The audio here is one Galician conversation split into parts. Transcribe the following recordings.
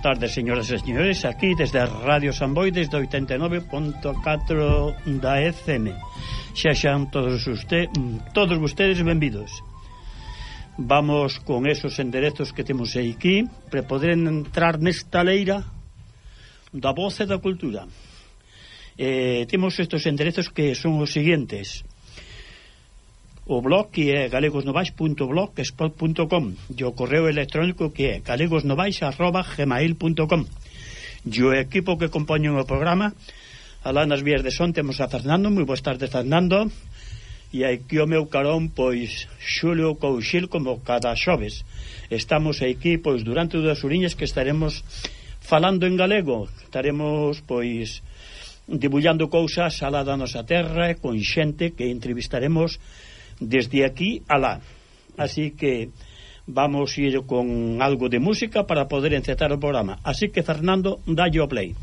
Boas tardes, señoras e señores, aquí desde Radio Samboy desde 89.4 da FM. Xa xan todos usted, todos vostedes benvidos. Vamos con esos enderezos que temos aquí para poder entrar nesta leira da voz e da cultura. Eh, temos estes enderezos que son os seguintes o blog que é galegosnovais.blogspot.com e o correo electrónico que é galegosnovais.gmail.com e o equipo que compoñen o programa alá nas vías de son temos a Fernando moi boas tardes Fernando. E aquí o meu carón pois Xulio Couchil como cada xoves. Estamos aquí pois durante dúas uriñas que estaremos falando en galego. Estaremos pois debullando cousas alá da nosa terra con xente que entrevistaremos desde aquí a lá. Así que vamos a ir con algo de música para poder encetar o programa. Así que, Fernando, dalle o play.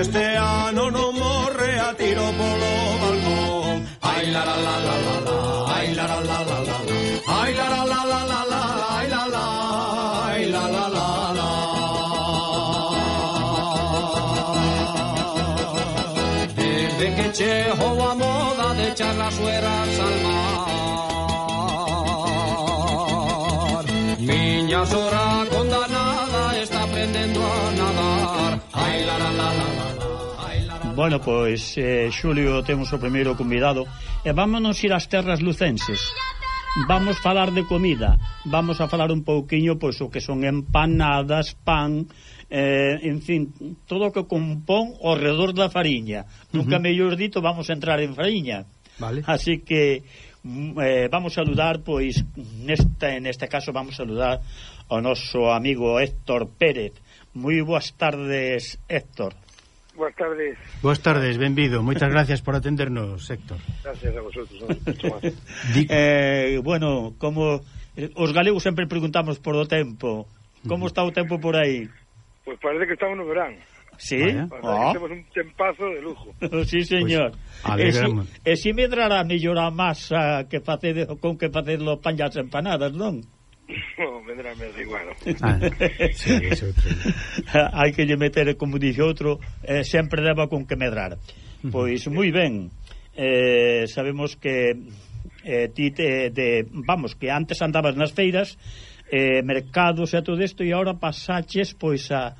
Este ano non morre a tiro polo balcón Ai la la la la la la Ai la la la la la Ai la la la la la la Ai la la Ai la la la Desde que chego a moda de echar las sueras al mar Miña sora Bueno, pois eh, Xulio temos o primeiro convidado. E vámonos ir ás terras lucenses. Vamos falar de comida. Vamos a falar un pouquiño pois o que son empanadas, pan eh, en fin, todo o que compón ao redor da fariña. Nunca uh -huh. mellor dito vamos a entrar en fariña. Vale. así que mm, eh, vamos a saludar pois neste, neste caso vamos a saludar ao noso amigo Héctor Pérez. Moi boas tardes Héctor. Boas tardes. Boas tardes, benvido. Moitas gracias por atendernos, Héctor. Gracias a vosotros. eh, bueno, como eh, os galegos sempre preguntamos por o tempo. Como está o tempo por aí? Pois pues parece que estamos no verán. Sí. Oh. Temos un tempazo de lujo. Oh, sí, señor. Pues, e si medrará mellor a masa que facedes con que facedes los pan empanadas, non? No, vendrá menos igual. Ah, sí, Hai que lle meter, como dixe outro, eh, sempre leva con que medrar. Pois moi ben. Eh, sabemos que eh, ti te, de, vamos, que antes andabas nas feiras, eh, mercados e todo isto e agora pasaches pois a,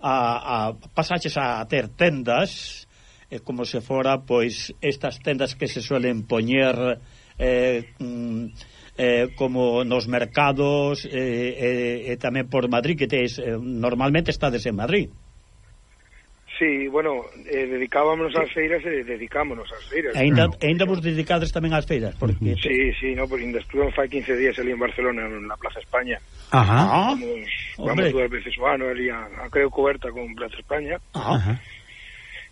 a, a pasaches a ter tendas eh, como se fora pois estas tendas que se suelen poñer eh, mm, eh, como nos mercados eh, eh, e tamén por Madrid que tes, eh, normalmente estades en Madrid Sí, bueno, eh, dedicámonos ás feiras e dedicámonos ás feiras. Ainda, claro. ainda vos dedicades tamén ás feiras? Porque... Sí, sí, no, porque ainda estuve fai 15 días ali en Barcelona, na Plaza España. Ajá. Vamos, vamos dúas veces o ano ali a, a creo coberta con Plaza España. Ajá.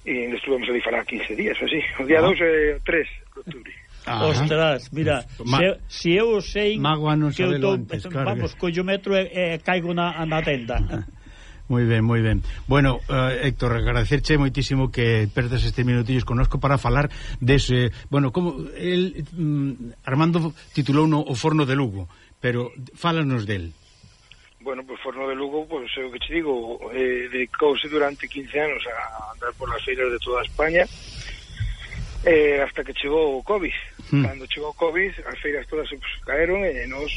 E ainda estuvemos ali fará 15 días, así. O día 2 e 3 de octubre. Ah, Ostras, mira, Ma... se, se eu sei Mago que eu tô, antes, eh, claro vamos, que... collo metro e, e caigo na, na tenda. Moi ben, moi ben. Bueno, uh, Héctor, agradecerche moitísimo que perdas este minutillos conosco para falar dese, bueno, como el mm, Armando titulou no o forno de Lugo, pero fálanos del. Bueno, pues, Forno de Lugo, pois é eh, o que te digo, eh, dedicouse durante 15 anos a andar por las feiras de toda España, uh eh, hasta que chegou o COVID. Mm. Cando chegou o COVID, as feiras todas se pues, caeron e nos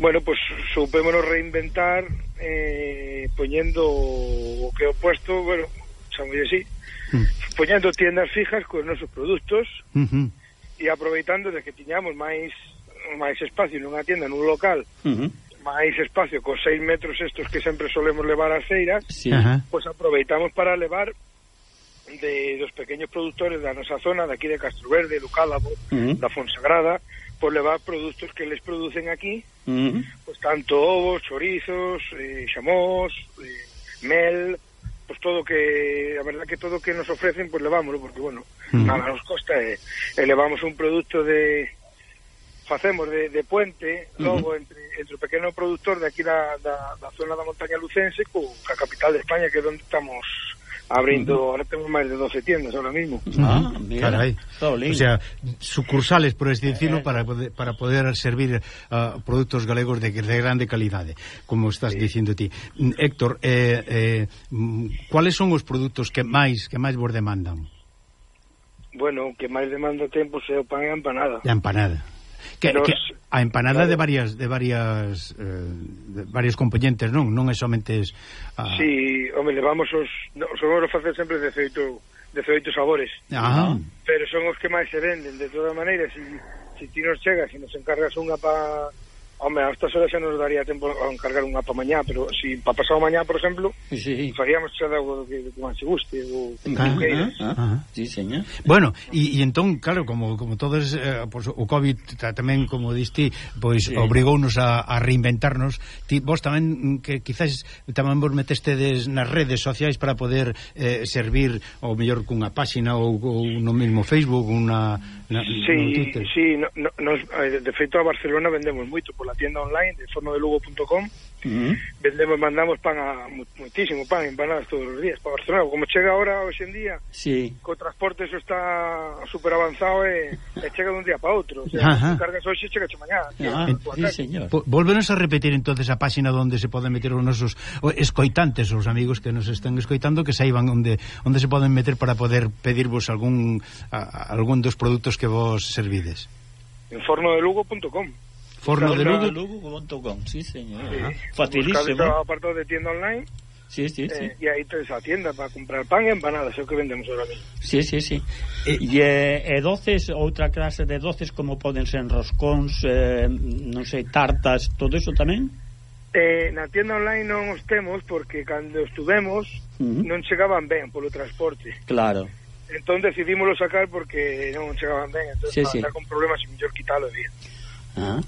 bueno, pues, soupémonos reinventar eh, poñendo o que o puesto, bueno, chamolle así, mm. poñendo tiendas fijas cos nosos produtos mm -hmm. e aproveitando de que tiñamos máis máis espacio nunha tienda, nun local, mm -hmm máis espacio cos seis metros estos que sempre solemos levar a feiras, sí. pois pues aproveitamos para levar de dos pequeños productores da nosa zona, de aquí de Castroverde, do Cálamo, uh -huh. da Fonsagrada, pois levar produtos que les producen aquí, uh -huh. pois tanto ovos, chorizos, eh, xamós, eh, mel, pois todo que, a verdad que todo que nos ofrecen, pois levámoslo, porque, bueno, uh -huh. nada nos costa, eh, eh elevamos un produto de facemos de, de puente uh -huh. logo entre, entre o pequeno produtor de aquí da, da, da zona da montaña lucense co, ca capital de España que é onde estamos abriendo, uh ahora tenemos máis de 12 tiendas ahora mismo. Ah, mira, ah, Caray. Todo lindo. O sea, sucursales, por así decirlo, eh. para, poder, para poder servir uh, productos galegos de, de, grande calidade, como estás sí. dicindo ti. Mm, Héctor, eh, eh, mm, cuáles son os produtos que máis que máis vos demandan? Bueno, que máis demanda tempo se o pan e a empanada. A empanada. Que, nos... que a empanada claro. de varias de varias eh, de varios componentes, non? Non é somente a... Si, sí, home, levamos os somos facer sempre 18 18 sabores. Ah. Pero son os que máis se venden de toda maneira, se si, si ti nos chegas e nos encargas unha para Home, a estas horas xa nos daría tempo a encargar un mapa mañá, pero si pa pasado mañá, por exemplo, sí. faríamos xa algo que, que máis se guste. O, ah, que ah, ah, ah. sí, señor. Bueno, e entón, claro, como, como todos, eh, pues, o COVID tamén, como diste, pois sí. obrigounos a, a reinventarnos. Ti, vos tamén, mm, que quizás tamén vos metestedes nas redes sociais para poder eh, servir, ou mellor, cunha páxina ou, ou no mesmo Facebook, unha na, sí, no sí, no, no, nos, eh, de feito a Barcelona vendemos moito pola tienda online de fornodelugo.com Uh -huh. Vendemos, mandamos pan a muitísimo pan, empanadas todos os días para Barcelona. Como chega agora, hoxe en día, sí. co transporte eso está super avanzado eh, eh, e, e chega dun día para outro. O sea, Ajá. cargas hoxe chega che mañá. Ah, sí, señor. Volvenos a repetir entonces a páxina onde se poden meter os nosos escoitantes, os amigos que nos están escoitando, que saiban onde onde se poden meter para poder pedirvos algún a, algún dos produtos que vos servides. En fornodelugo.com Forno de Lugo. Lugo.com, sí, señor. Sí. Facilísimo. Buscáis apartado de tienda online. Sí, sí, sí. Eh, y ahí tens a tienda para comprar pan e empanadas, é o que vendemos ahora mismo. Sí, sí, sí. Eh, e, e, eh, e doces, outra clase de doces como poden ser roscóns, eh, non sei, tartas, todo eso tamén? Eh, na tienda online non os temos porque cando estuvemos uh -huh. non chegaban ben polo transporte. Claro. Entón decidímos sacar porque non chegaban ben, entón sí, sí. con problemas e mellor quitalo bien. Ah,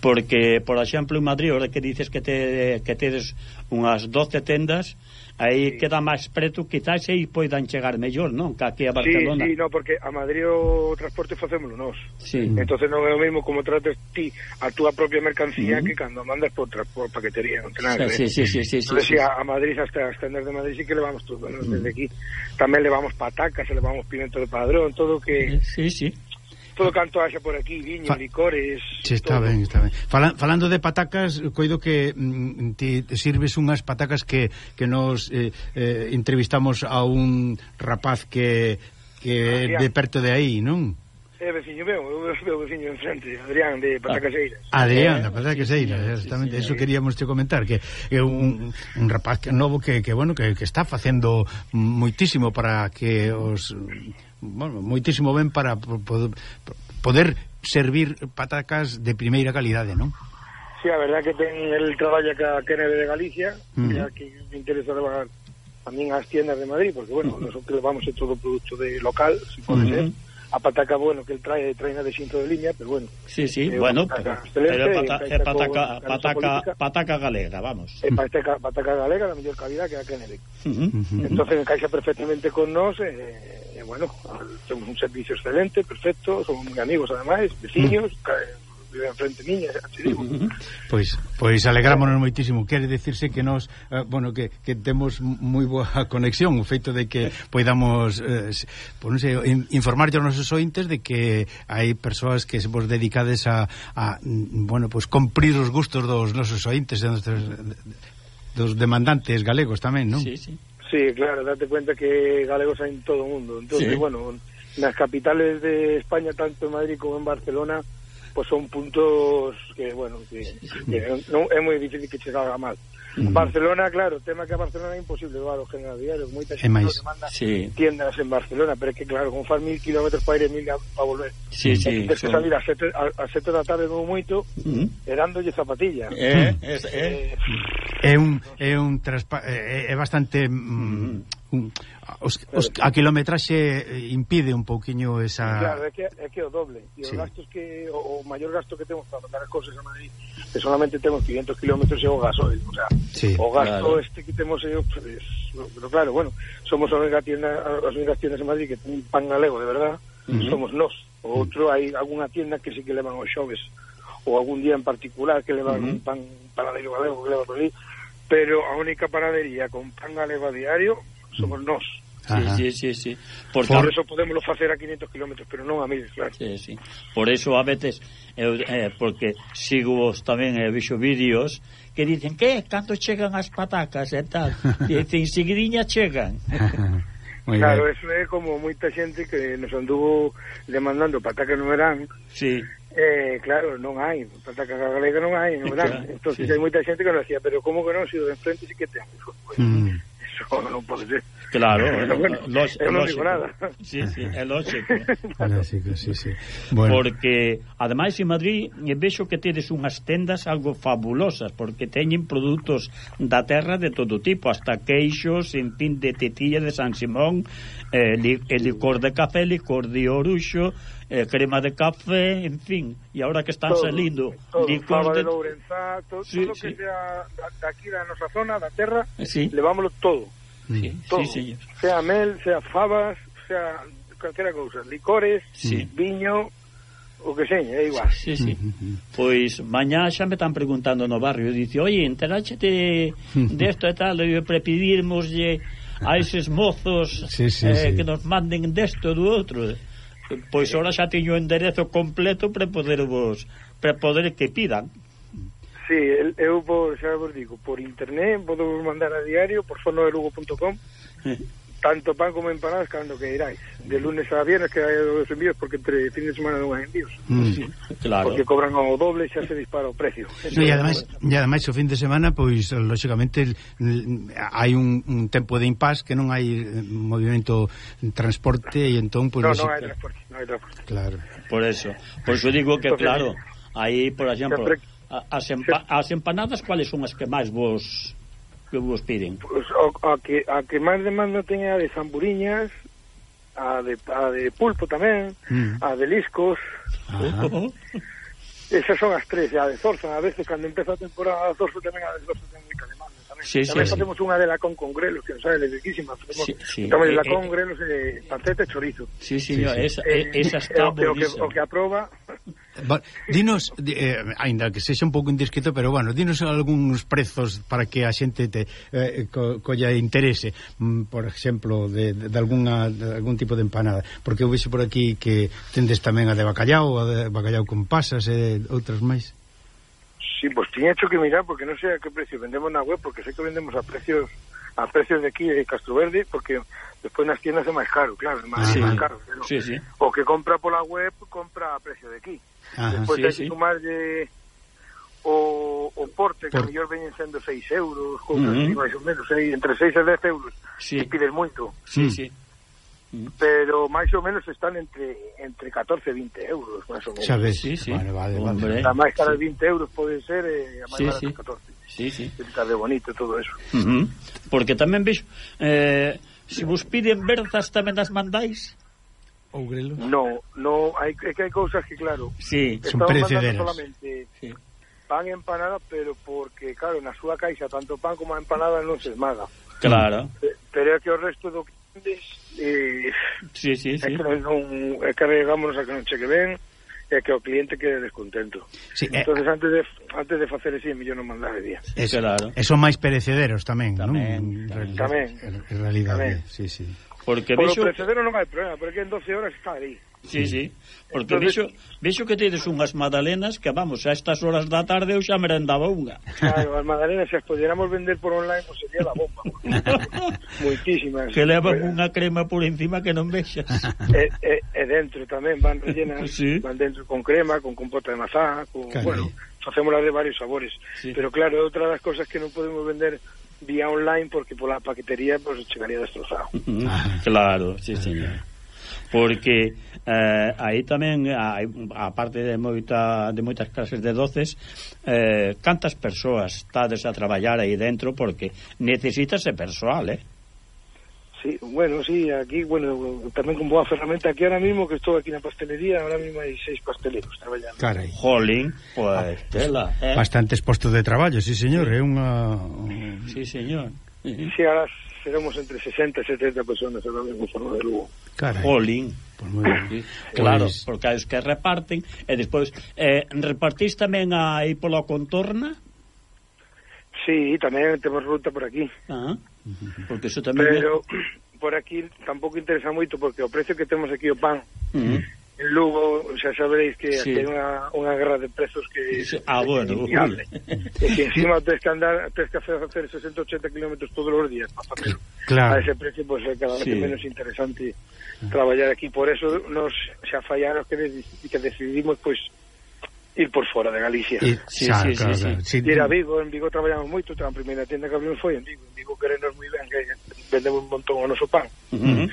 porque, por exemplo, en Madrid, ora que dices que te, que tedes unhas 12 tendas, aí sí. queda máis preto, quizás aí poidan chegar mellor, non? Que aquí a Barcelona. Sí, sí, no, porque a Madrid o transporte facémolo nós. Sí. entonces non é o mesmo como trates ti a túa propia mercancía uh -huh. que cando mandas por, por paquetería, non ten nada. Sí, sí, sí, sí, sí, entonces, sí, sí. A, a Madrid, hasta as tendas de Madrid, sí que levamos todo, ¿no? uh -huh. desde aquí. Tamén levamos patacas, levamos pimento de padrón, todo que... Sí, sí todo canto haxa por aquí, viño, Fa... licores... Che, está todo. ben, está ben. Fala, falando de patacas, coido que mm, ti sirves unhas patacas que, que nos eh, eh, entrevistamos a un rapaz que, que de perto de aí, non? É veciño meu, meu veciño enfrente, Adrián de Patacaseiras. Ah, Adrián de eh, Patacaseiras, sí, exactamente, sí, sí, eso queríamos te comentar que é un, un rapaz que novo que, que bueno, que, que está facendo moitísimo para que os bueno, moitísimo ben para poder, poder servir patacas de primeira calidade, non? Sí, a verdad que ten el traballa ca Keneve de Galicia, mm. e me interesa trabajar tamén as tiendas de Madrid, porque bueno, mm. nosotros vamos a todo o produto de local, se si pode mm ser a pataca, bueno, que el trae, trae de xinto de liña, pero bueno. Sí, sí, eh, bueno, eh, pataca pero, pero é pata, pataca, pataca, política, pataca galega, vamos. É eh, pataca, pataca galega da mellor calidad que a Kennedy. Uh -huh. Entonces encaixa perfectamente con nós, eh, eh, bueno, temos un servicio excelente, perfecto, somos moi amigos ademais, veciños, uh -huh vive enfrente miña, xa te digo. Pois, pois alegrámonos moitísimo. Quere decirse que nós, eh, bueno, que, que temos moi boa conexión, o feito de que poidamos eh, por non sei, informar aos nosos ointes de que hai persoas que se vos dedicades a, a bueno, pois cumprir os gustos dos nosos ointes e dos, dos demandantes galegos tamén, non? Sí, sí. Sí, claro, date cuenta que galegos hai en todo o mundo. Entonces, sí. bueno, nas capitales de España, tanto en Madrid como en Barcelona, pues son puntos que, bueno, que, que non, é moi difícil que che salga mal. Mm. Barcelona, claro, tema que a Barcelona é imposible levar o general diario, moita xente máis, demanda sí. tiendas en Barcelona, pero é que claro, con far mil kilómetros para ir e mil para volver. Sí, sí, tens sí. que salir a sete, a, a sete da tarde non moito, mm. erándolle zapatilla. É, eh. Eh, mm. É eh, un, é un traspa, eh, eh, é, é bastante mm, un os, os, a kilometraxe eh, impide un pouquiño esa... Claro, é que é, que o doble. E os sí. gastos que... O, o maior gasto que temos para mandar as cousas a Madrid que solamente temos 500 kilómetros e o gasoil. O, sea, sí, o gasto claro. este que temos... É, pues, pero claro, bueno, somos a única tienda, as únicas tiendas en Madrid que ten pan galego, de verdad, uh -huh. somos nós. O outro, hai algunha tienda que sí que levan os xoves ou algún día en particular que levan uh -huh. un pan panadeiro galego que leva por ali, pero a única panadería con pan galego a diario somos mm. nós. Ajá. Sí, sí, sí. Por, por eso podemos facer a 500 km, pero non a 1000, claro. Sí, sí. Por eso a veces, eu, eh, porque sigo vos tamén, eh, vexo vídeos, que dicen, que? Cando chegan as patacas e tal? Dicen, seguidiña chegan. Muy claro, eso é como moita xente que nos anduvo demandando patacas no verán. Sí. Eh, claro, non hai, patacas galega non hai no verán. Claro, Entonces sí. hai moita xente que nos decía, pero como que non, se si de enfrente si que temos. Pues, mm eso non pode ser. Claro, Pero bueno, lógico, eu non digo nada. Sí, sí, é lógico. lógico, sí, sí. Bueno. Porque, ademais, en Madrid eh, vexo que tedes unhas tendas algo fabulosas, porque teñen produtos da terra de todo tipo, hasta queixos, en fin, de tetilla de San Simón, eh, li, licor de café, licor de oruxo, eh, crema de café, en fin, e agora que están todo, salindo todo, licores de, de Lourenzá, todo, sí, todo sí. que sea daqui da nosa zona, da terra, sí. levámoslo todo. Sí, todo. Sí, señor. Sea mel, sea fabas, sea calquera cousa, licores, sí. viño, o que seña, é igual. Sí, sí. Pois mañá xa me están preguntando no barrio, dice, "Oye, enteráchete de esto e tal, e prepidirmoslle a eses mozos sí, sí, eh, sí. que nos manden desto do outro." Pois ora xa teño o enderezo completo para poder vos para poder que pidan. Sí, eu vou, xa vos digo, por internet, podo mandar a diario, por sonodelugo.com tanto pan como empanadas cando que iráis. De lunes a viernes que hai os envíos porque entre fin de semana non hai envíos. Mm. Claro. Porque cobran o doble xa se dispara o precio. No, e ademais, e ademais o fin de semana pois lógicamente hai un, un tempo de impas que non hai eh, movimento transporte e entón pois no, no, non hai transporte, non hai transporte. Claro. Por eso, por eso digo que claro, aí por exemplo, as, empa as empanadas cuáles son as que máis vos que vos piden? Pues, o, a que a que máis demanda teña a de zamburiñas, a de a de pulpo tamén, mm. a de liscos. Esas son as tres, a de zorza, a veces cando empeza a temporada a zorza tamén a de zorza ten moita demanda tamén. Sí, tamén sí, facemos sí. unha de la con congrelos, que non sabe, le riquísima, facemos sí, sí. tamén eh, la con congrelos eh, eh. eh, panceta e chorizo. Sí, sí, sí, sí. Esa, eh, eh está está eh, o, que, o que aproba Dinos, eh, ainda que sexa un pouco indiscreto pero bueno, dinos algúns prezos para que a xente te eh, co, colla interese, mm, por exemplo, de, de, de, alguna, de algún tipo de empanada, porque eu vexo por aquí que tendes tamén a de bacallao, a de bacallao con pasas e outras máis. Sí, pois pues, tiña hecho que mirar porque non sei a que precio vendemos na web, porque sei que vendemos a precios a precios de aquí de Castro Verde porque despois nas tiendas é máis caro, claro, é máis, sí. máis caro. Pero sí, sí. O que compra pola web compra a precio de aquí. Ajá, Despois sí, hai que sí. o, o porte, que Por... mellor veñen sendo 6 euros, cousas uh así, máis ou menos, aí, entre 6 e 10 euros, sí. que pides moito. Sí, mm. sí. Mm. Pero máis ou menos están entre entre 14 e 20 euros, máis ou menos. Sabes, sí, sí. Vale, vale, vale. A máis cara sí. 20 euros pode ser, eh, a máis sí, cara sí. 14. Sí, sí. Está de bonito todo eso. Uh -huh. Porque tamén, vexo, eh, se si vos piden berzas tamén das mandáis... Ougrelo? No, no, hai, é que hai cousas que, claro, sí, son precederas. solamente sí. pan e empanada, pero porque, claro, na súa caixa tanto pan como a empanada non se esmaga. Claro. Pero é que o resto do que eh, sí, sí, sí. é que non, é que regámonos a que non cheque ben, é que o cliente quede descontento. Sí, eh. entonces eh, antes de antes de facer ese millón non mandar día. Eso, claro. Eso máis perecederos tamén, tamén non? Tamén, en realidad, tamén. En realidad, tamén. sí, sí. Porque Por vexo... precedero non hai problema, porque en 12 horas está aí. Sí, sí, porque Entonces... vexo, vexo que tedes unhas magdalenas que, vamos, a estas horas da tarde eu xa merendaba unha. Claro, as magdalenas, se as pudiéramos vender por online, pues sería la bomba. Moitísimas. Que levan unha crema por encima que non vexas. E, e, e dentro tamén van rellenas, sí. van dentro con crema, con compota de mazá, con, Caray. bueno, facémolas de varios sabores. Sí. Pero claro, outra das cosas que non podemos vender vía online porque pola paquetería pues, chegaría destrozado. Ah, claro, sí, señor. Porque eh, aí tamén hai, a parte de moita de moitas clases de doces eh, cantas persoas estades a traballar aí dentro porque necesítase persoal, eh? Sí, bueno, sí, aquí, bueno, tamén con boa ferramenta aquí ahora mismo que estou aquí na pastelería, ahora mismo hai seis pasteleros traballando. Carai. Jolín, pues tela, eh? Bastantes postos de traballo, sí, señor, é unha... Sí, señor. Sí, ahora seremos entre 60 e 70 personas ahora mismo en de Lugo. Carai. Jolín. Pues moi ben. Sí, Claro, porque os que reparten e despois eh, repartís tamén aí pola contorna? Sí, tamén temos ruta por aquí. Ah, Porque eso tamén Pero por aquí tampouco interesa moito porque o precio que temos aquí o pan uh -huh. en Lugo, xa sabereis que sí. hai unha, unha guerra de prezos que sí. ah, bueno, e que encima tens que andar, tens que hacer 60-80 km todos os días para facer claro. a ese precio, pues, é cada vez sí. menos interesante ah. traballar aquí, por eso nos xa fallaron que, que decidimos pois pues, ir por fora de Galicia. Ir, sí, xa, sí, claro, sí, claro. sí. Ir a Vigo, en Vigo traballamos moito, a primeira tienda que abrimos foi en Vigo, en Vigo querenos moi ben, que vendemos un montón o noso pan. Uh -huh.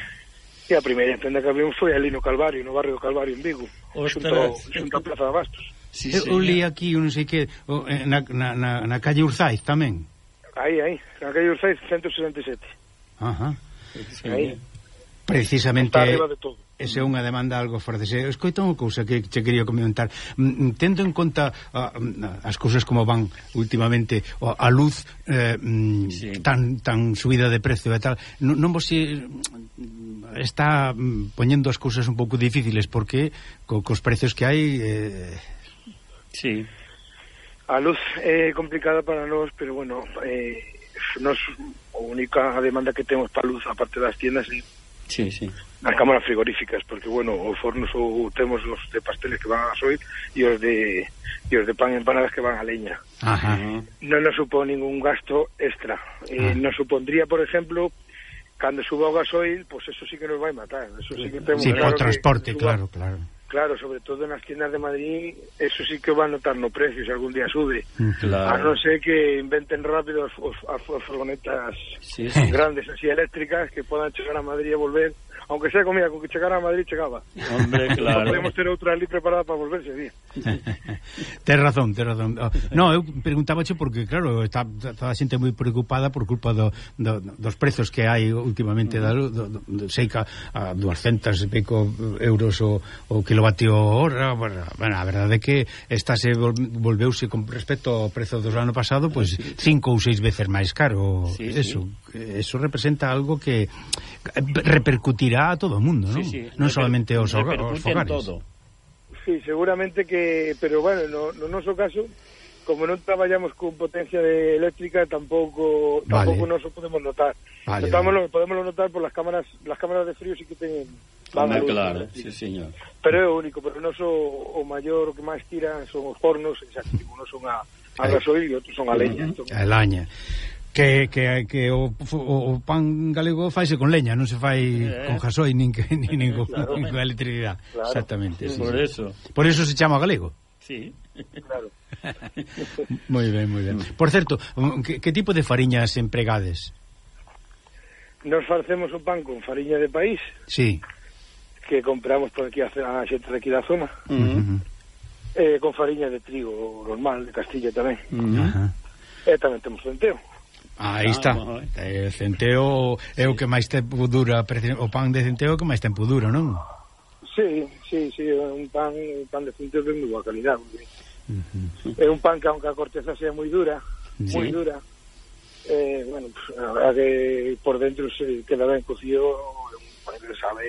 E a primeira tenda que abrimos foi ali no Calvario, no barrio do Calvario, en Vigo, Ostras. xunto, xunto a Plaza de Bastos. Sí, Eu li eh. aquí, non sei que, eh, na, na, na, na calle Urzaiz tamén. Aí, aí, na calle Urzaiz, 167. Ajá. Sí, aí. Precisamente... Está arriba de todo esa é unha demanda algo francesa. Escoito unha cousa que che quería comentar. Mm, mm, tendo en conta uh, as cousas como van últimamente a luz eh, mm, sí. tan tan subida de prezo e tal, non, non vos eh, está poñendo as cousas un pouco difíciles porque co, cos prezos que hai eh... Sí. A luz é eh, complicada para nós, pero bueno, eh, nos, a única demanda que temos para luz aparte das tiendas é sí, sí. nas cámaras frigoríficas, porque, bueno, os fornos ou temos os de pasteles que van a soir e os de e os de pan empanadas que van a leña. Ajá. Non nos supón ningún gasto extra. Eh. Ah. Nos supondría, por exemplo, cando suba o gasoil, pois pues eso sí que nos vai matar. Eso sí que temos sí, claro o transporte, que suba, claro, claro. Claro, sobre todo nas tiendas de Madrid, eso sí que va a notar no precio se algún día sube. Claro. A non ser que inventen rápido as, as, as furgonetas sí, sí. grandes así eléctricas que puedan chegar a Madrid e volver aunque sea comida, con que chegara a Madrid chegaba. Hombre, claro. Podemos ter outra ali preparada para volverse, día. Tes razón, tes razón. Oh, no, eu preguntábache porque, claro, está, toda a xente moi preocupada por culpa do, do, dos prezos que hai últimamente da luz, do, do, do, seica a 200 e pico euros o, o kilovatio hora. Bueno, a verdade é que esta se volveuse con respecto ao prezo do ano pasado, pois pues, ah, cinco ou seis veces máis caro. Sí, eso, sí. eso representa algo que repercutirá a todo o mundo, non? Sí, sí, non solamente os, os fogares. Todo. Sí, seguramente que, pero bueno, no, no noso caso como non traballamos con potencia de eléctrica tampouco vale. tampouco nos podemos notar. Vale, Notámoslo, vale. podemos notar por las cámaras, las cámaras de frío sí que teñen Hombre, luz, claro, luz, sí, señor. Pero é o único, pero non so, o maior que máis tiran son os fornos, exacto, non son a, a gasoil e outros son a leña. Uh -huh. A leña que, que, que o, o, o pan galego faise con leña, non se fai eh, con jasoi nin que nin, nin, con, claro, nin con electricidade. Claro, Exactamente, sí, por sí. eso. Por eso se chama galego. Sí. Claro. moi ben, moi ben. Mm. Por certo, que, que tipo de fariñas empregades? Nos facemos o pan con fariña de país. Sí. Que compramos por aquí a, a xente de aquí da zona. Mm. Uh -huh. Eh, con fariña de trigo normal, de Castilla tamén. Uh -huh. E eh, tamén temos centeo. Aí ah, está. Eh, centeo é o que máis tempo dura, o pan de centeo é o que máis tempo dura, non? Sí, sí, sí, un pan, un pan de centeo de moi boa calidad. Uh -huh. É un pan que aunque a corteza sea moi dura, sí. moi dura, eh, bueno, pues, a verdad que por dentro se queda ben cocido que sabe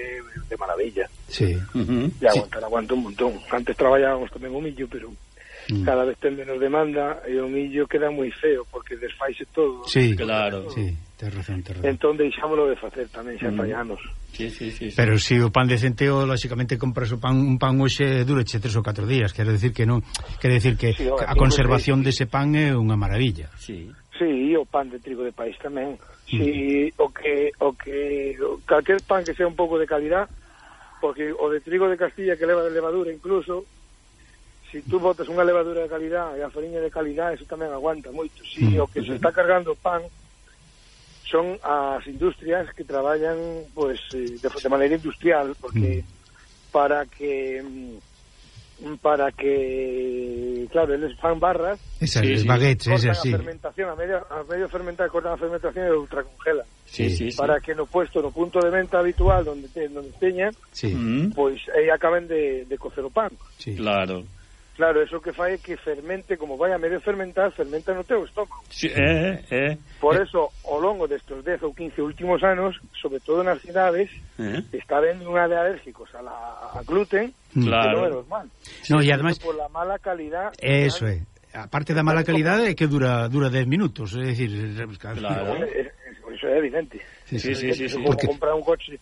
de maravilla. Sí. Uh -huh. E aguantar, sí. aguanta un montón. Antes traballábamos tamén o millo, pero mm. cada vez ten menos demanda e o millo queda moi feo porque desfaise todo. Sí, claro, sí, tens razón, tens razón. Entón deixámolo de facer tamén xa mm. fallanos. Sí, sí, sí, sí. Pero se si o pan de centeo lógicamente compras o pan un pan hoxe durache tres ou catro días, quero decir que non, quero decir que sí, a conservación dese pan é unha maravilla. Sí. Sí, o pan de trigo de país tamén. Sí, mm. o que o que o, calquer pan que sea un pouco de calidad porque o de trigo de Castilla que leva de levadura incluso si tú botas unha levadura de calidad e a fariña de calidad, eso tamén aguanta moito. Si mm. o que se está cargando pan son as industrias que traballan pues, eh, de, de maneira industrial, porque para que mm, para que claro, eles fan barras esas, sí, baguettes, esas, sí. a fermentación a medio, a medio fermentar, cortan a fermentación e ultracongelan sí, sí, para sí. que no puesto no punto de venta habitual donde te, donde teña sí. pois pues, aí acaben de, de cocer o pan sí. claro Claro, eso que fai é que fermente, como vai a medio fermentar, fermenta no teu estómago. Sí, eh, eh, eh. Por eso, ao longo destes 10 ou 15 últimos anos, sobre todo nas cidades, eh, está vendo unha de alérgicos a, la, a gluten, mm. claro. que non é normal. No, e además... Por la mala calidad... Eso é. A parte da mala calidade é que dura dura 10 minutos, é dicir, eh, eh, claro. claro. Eso é evidente. Sí, sí, sí, sí, sí, sí. Porque... comprar un coche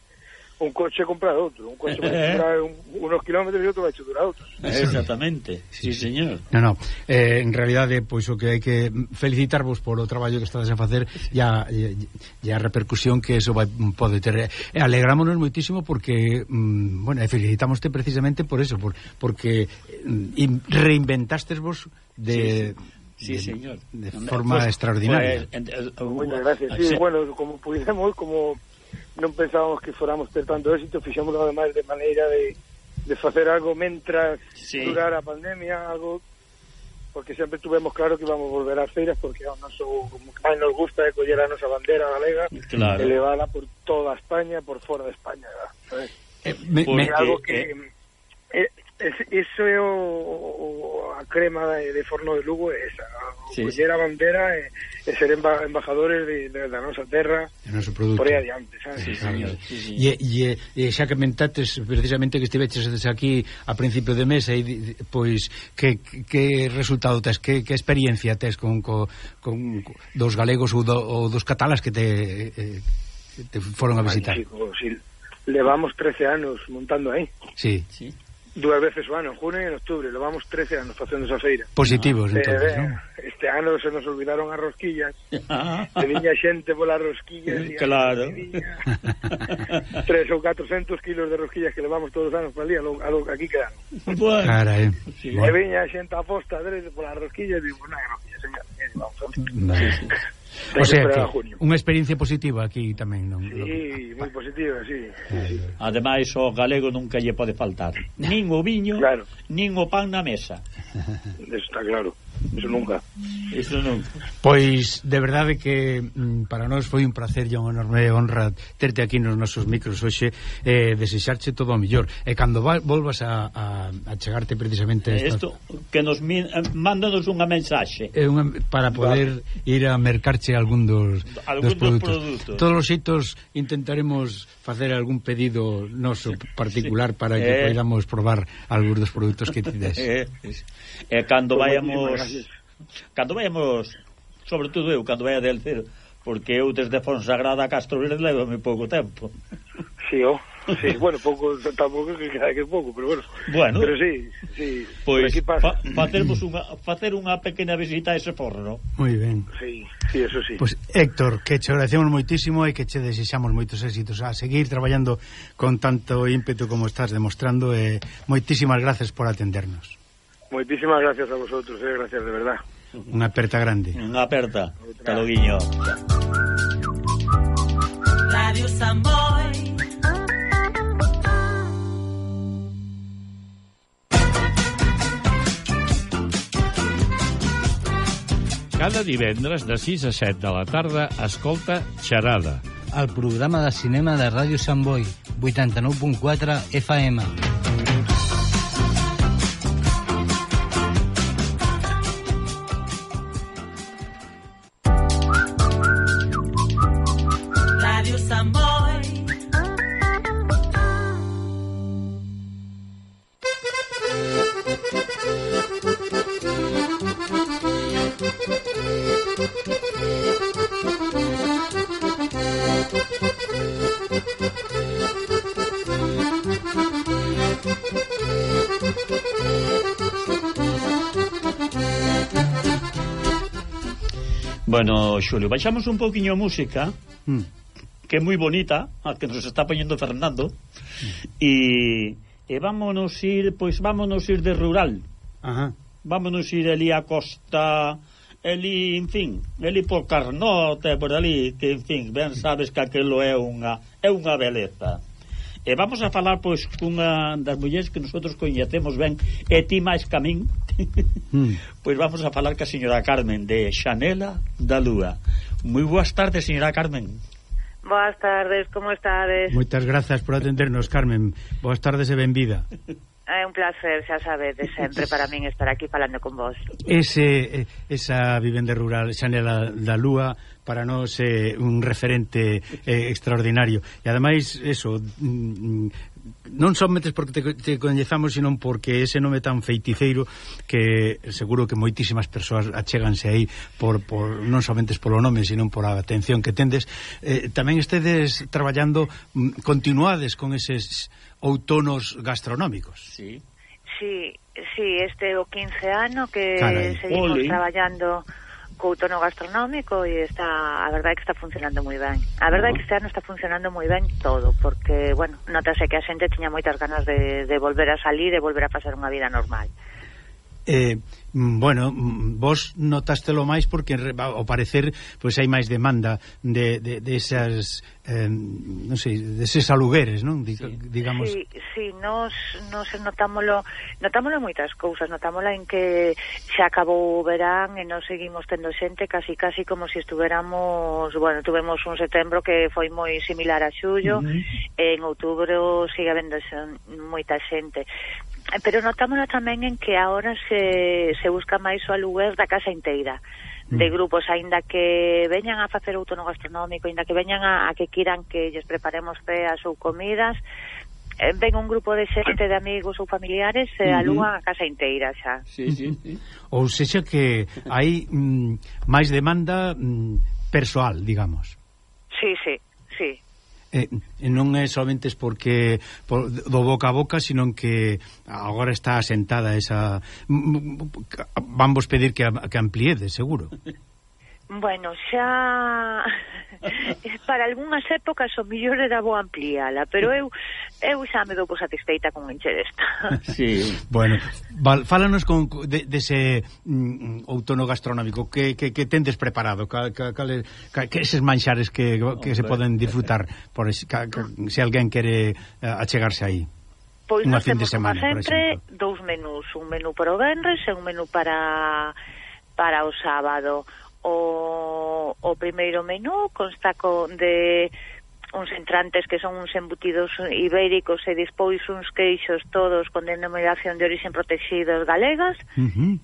un coche comprar outro, un coche vai durar eh. un, unos kilómetros e outro vai durar outro. Exactamente, sí, sí, señor. No, no, eh, en realidade, eh, pois pues, o que hai que felicitarvos polo traballo que estades a facer e a, e a repercusión que eso vai, pode ter. Eh, alegrámonos moitísimo porque, mm, bueno, felicitamoste precisamente por eso, por, porque mm, reinventastes vos de... Sí, sí. Sí, de, señor. De forma pues, extraordinaria. Pues, Muchas uh, gracias. Uh, sí, bueno, como pudimos, como non pensábamos que foramos ter tanto éxito, fixémoslo ademais de maneira de, de facer algo mentras sí. durar a pandemia, algo porque sempre tuvemos claro que íbamos volver ás feiras porque ao noso como que máis nos gusta é coller a nosa bandera galega claro. e levala por toda España, por fora de España. Eh, me, porque... algo que eh, eh. eh Iso é o, o, a crema de, de Forno de Lugo é esa, sí. coller a bandera eh, e, e ser emba, embajadores de, de, da nosa terra noso por aí adiante sabes? Sí, señor. Sí, sí. E, e, e xa que mentates precisamente que estiveches aquí a principio de mes e, pois que, que resultado tes que, que experiencia tes con, co, con dos galegos ou, do, ou dos catalas que te, eh, te foron a visitar Magnífico, sí. levamos 13 anos montando aí sí, sí dúas veces o ano, en junio e en octubre, levamos 13 anos facendo esa feira. Positivos, eh, entonces, eh, non? Este ano se nos olvidaron as rosquillas, e viña xente pola rosquillas. e claro. Tres ou 400 kilos de rosquillas que levamos todos os anos para día, aquí quedan. Bueno. Carai. Sí, e viña xente aposta, posta, pola rosquillas, e digo, pois non hai rosquillas, señor. Vamos a... No. Ten o sea que, unha experiencia positiva aquí tamén, non? Sí, moi positiva, sí. sí. Ademais, o galego nunca lle pode faltar. Nin o viño, claro. nin o pan na mesa. Está claro. Eso nunca. Eso nunca. Pois, de verdade que mm, para nós foi un placer e unha enorme honra terte aquí nos nosos micros hoxe eh, desexarche todo o mellor. E cando va, volvas a, a, a chegarte precisamente a esto... Que nos min, eh, mándanos unha mensaxe. Eh, unha, para poder ir a mercarche algún dos, algún dos produtos. produtos. Todos os xeitos intentaremos facer algún pedido noso particular para que eh. podamos probar algúns dos produtos que tides. Eh, eh, eh, cando vayamos cando vayamos, sobre todo eu, cando vaya del cero, porque eu desde Fonsagrada a Castro Verde levo moi pouco tempo. Sí, oh. Sí, bueno, pouco, tampouco que queda que pouco, pero bueno. Bueno. Pero sí, sí. Pois pues, pasa. fa, facermos unha facer unha pequena visita a ese forno. Moi ben. Sí, sí, eso sí. Pois pues, Héctor, que che agradecemos moitísimo e que che desexamos moitos éxitos a seguir traballando con tanto ímpeto como estás demostrando e eh, moitísimas gracias por atendernos. Moitísimas gracias a vosotros, eh, gracias de verdad. Unha aperta grande. unha aperta Hasta guiño Radio Samboy. Cada divendres de 6 a 7 de la tarda escolta Xarada. el programa de cinema de Ràdio Sant Boi, 89.4 FM. Bueno, Xulio, baixamos un pouquiño a música mm. que é moi bonita, a que nos está poñendo Fernando hmm. e, e vámonos ir, pois vámonos ir de rural Ajá. vámonos ir ali a costa ali, en fin, ali por Carnota, por ali, que, en fin, ben sabes que aquilo é unha, é unha beleza. E vamos a falar, pois, cunha das mulleres que nosotros coñecemos ben, e ti máis camín, mm. pois vamos a falar ca señora Carmen de Xanela da Lúa. Moi boas tardes, señora Carmen. Boas tardes, como estades? Moitas grazas por atendernos, Carmen. Boas tardes e benvida. É un placer, xa sabedes, sempre para min estar aquí falando con vos. Ese, esa vivenda rural Xanela da Lúa para nós é eh, un referente eh, extraordinario. E ademais, eso, mm, non somente porque te, te coñezamos, sino porque ese nome tan feiticeiro que seguro que moitísimas persoas achéganse aí por, por non somente polo nome, sino por a atención que tendes. Eh, tamén estedes traballando, mm, continuades con eses ou tonos gastronómicos. Sí. Sí, sí, este o 15 ano que Carai, seguimos ole. traballando co tono gastronómico e está, a verdade é que está funcionando moi ben. A verdade é que este ano está funcionando moi ben todo, porque, bueno, notase que a xente tiña moitas ganas de, de volver a salir e volver a pasar unha vida normal. Eh, Mm, bueno, mm, vos notástelo máis porque ao parecer pois hai máis demanda de, de, de esas eh, non sei, deses alugueres, non? Dic, sí. digamos. Sí, sí, nos, nos notámolo, notámolo moitas cousas, notámola en que se acabou o verán e nos seguimos tendo xente casi casi como se si estuveramos, bueno, tuvemos un setembro que foi moi similar a xullo, uh en outubro sigue habendo moita xente. Eh, pero notámoslo tamén en que agora se, se busca máis o aluguer da casa inteira de mm. grupos, aínda que veñan a facer outono gastronómico, aínda que veñan a, a que quiran que lles preparemos ceas ou comidas, eh, ven un grupo de xente de amigos ou familiares e eh, a casa inteira xa. Sí, sí, sí. Ou sexa que hai mm, máis demanda mm, persoal, digamos. Sí, sí, sí eh, non é somente porque por, do boca a boca, sino que agora está asentada esa vamos pedir que, que ampliedes, seguro. Bueno, xa para algunhas épocas o millor era vou ampliala, pero eu eu xa me dou por satisfeita con encher esta. Sí. bueno, val, fálanos con de, dese de mm, outono gastronómico que, que, que tendes preparado, cal, cal, cal, cal, que eses manxares que, que Hombre, se poden disfrutar por es, cal, cal, se alguén quere eh, achegarse aí. Pois Unha fin de semana, por exemplo. dous menús, un menú para o venres e un menú para para o sábado o, o primeiro menú consta con de uns entrantes que son uns embutidos ibéricos e despois uns queixos todos con denominación de orixen protegidos galegas. Uh -huh.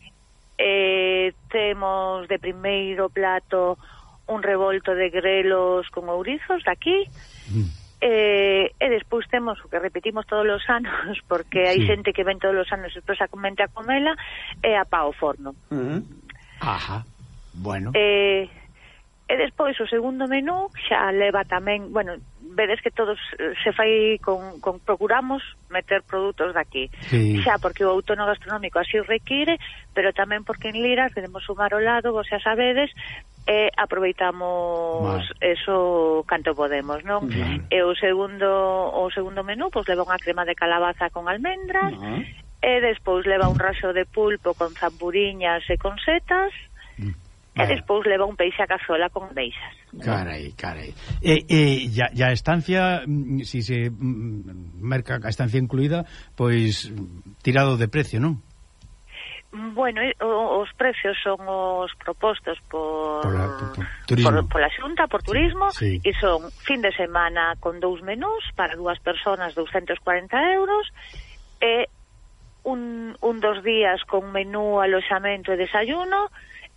eh, temos de primeiro plato un revolto de grelos con ourizos daqui. Uh -huh. Mm. Eh, e despois temos o que repetimos todos os anos porque hai sí. xente que ven todos os anos expresamente a comela e a pa ao forno. Uh -huh. Ajá. Bueno. Eh, e despois o segundo menú xa leva tamén, bueno, vedes que todos eh, se fai con, con procuramos meter produtos daqui. Sí. Xa porque o outono gastronómico así require, pero tamén porque en Liras queremos sumar o lado, vos xa sabedes, e aproveitamos vale. eso canto podemos, non? Vale. E o segundo o segundo menú pois leva unha crema de calabaza con almendras. Vale. E despois leva un raso de pulpo con zamburiñas e con setas e despois leva un peixe a cazola con deixas. Carai, carai. E, e, ya, ya a estancia, mm, si se mm, merca a estancia incluída, pois mm, tirado de precio, non? Bueno, os precios son os propostos por pola, por, por, turismo. por, pola Xunta, por turismo, sí, sí. e son fin de semana con dous menús para dúas personas 240 euros e un, un dos días con menú, aloxamento e desayuno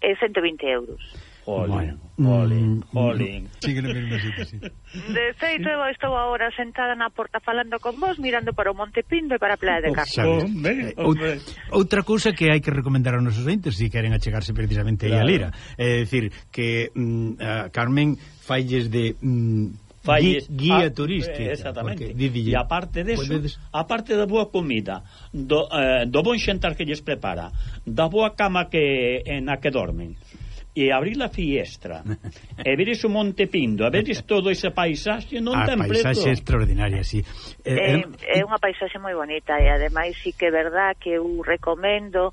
é 120 euros. Jolín, jolín, jolín. Sigue no mesmo sitio, sí. De feito, eu estou agora sentada na porta falando con vos, mirando para o Monte Pindo e para a Playa de Castro. Eh, oh, outra cousa que hai que recomendar aos nosos entes, se si queren achegarse precisamente claro. aí a Lira, é dicir, que mm, a Carmen falles de... Mm, falles guía, ah, guía a, turística. Eh, exactamente. Porque, e aparte deso, pois podedes... aparte da boa comida, do, eh, do bon xentar que lles prepara, da boa cama que en na que dormen, e abrir a fiestra e ver iso Monte Pindo a ver todo ese paisaxe non ah, a tan preto paisaxe extraordinaria, sí eh, é, é, é unha paisaxe moi bonita e ademais sí que é verdad que eu recomendo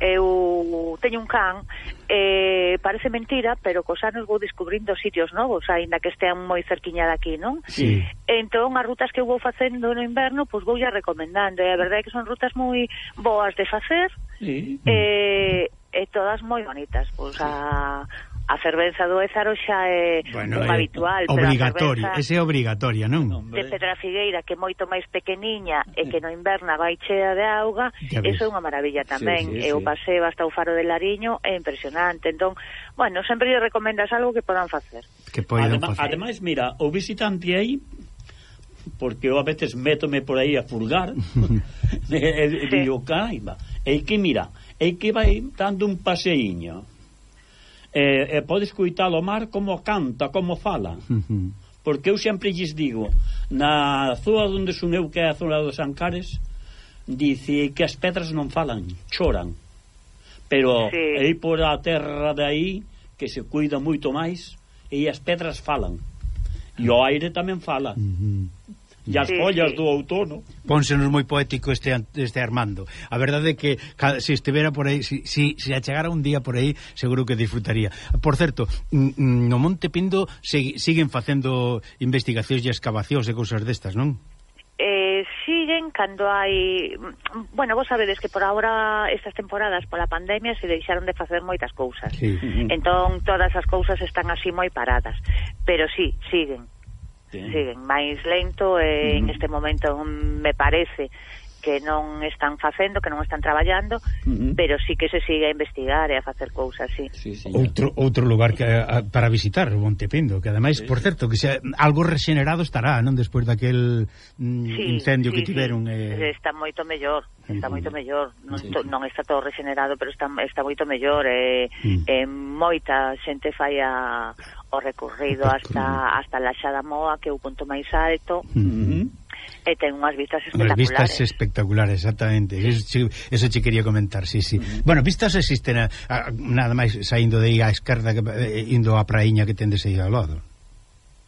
eu teño un can eh, parece mentira, pero cos anos vou descubrindo sitios novos, aínda que estean moi cerquiña aquí, non? Sí. Entón, as rutas que eu vou facendo no inverno, pois vou ya recomendando, e a verdade é que son rutas moi boas de facer, sí. eh, e todas moi bonitas, pois sí. a A fervenza do Ézaro xa é bueno, unha habitual, obligatoria, pero ese é obrigatoria, non? De Pedrafigueira que é moito máis pequeniña e que no inverna vai chea de auga, eso é unha maravilla tamén. Sí, sí, e o paseo hasta o faro de Lariño é impresionante. Entón, bueno, sempre lle recomendas algo que podan facer. Que podan Adema, facer. Ademais, mira, o visitante aí porque eu a veces métome por aí a furgar e, e, sí. digo, caima, é que mira, é que vai dando un paseiño eh, e pode escuitar o mar como canta, como fala. Porque eu sempre lles digo, na zoa onde son eu, que é a zona dos Ancares, dice que as pedras non falan, choran. Pero sí. aí por a terra de aí, que se cuida moito máis, e as pedras falan. E o aire tamén fala. Uh -huh e as sí, follas sí. do outono. Pónsenos moi poético este este Armando. A verdade é que se estivera por aí, se si, si, si achegara un día por aí, seguro que disfrutaría. Por certo, no Monte Pindo se, siguen facendo investigacións e excavacións e cousas destas, non? eh, siguen cando hai... Bueno, vos sabedes que por ahora estas temporadas pola pandemia se deixaron de facer moitas cousas. Sí. Entón, todas as cousas están así moi paradas. Pero sí, siguen. Sí. siguen máis lento e en este momento mm, me parece que non están facendo, que non están traballando, uh -huh. pero sí que se sigue a investigar e a facer cousas, sí. sí señor. outro outro lugar que a, para visitar, o Montependo, que ademais, sí, por certo, que xa, algo regenerado estará, non despois daquel mm, sí, incendio sí, que tiveron. Sí. Eh... Está moito mellor, está moito mellor. Non, sí. to, non está todo regenerado, pero está, está moito mellor. Eh, mm. eh, moita xente fai a, o recorrido hasta, hasta a Laxada Moa, que é o punto máis alto, mm e ten unhas vistas espectaculares. Unhas vistas espectaculares, exactamente. Eso, eso che quería comentar, sí, sí. Mm. Bueno, vistas existen a, a, nada máis saindo de aí á esquerda, que, eh, indo á praíña que tendes aí ao lado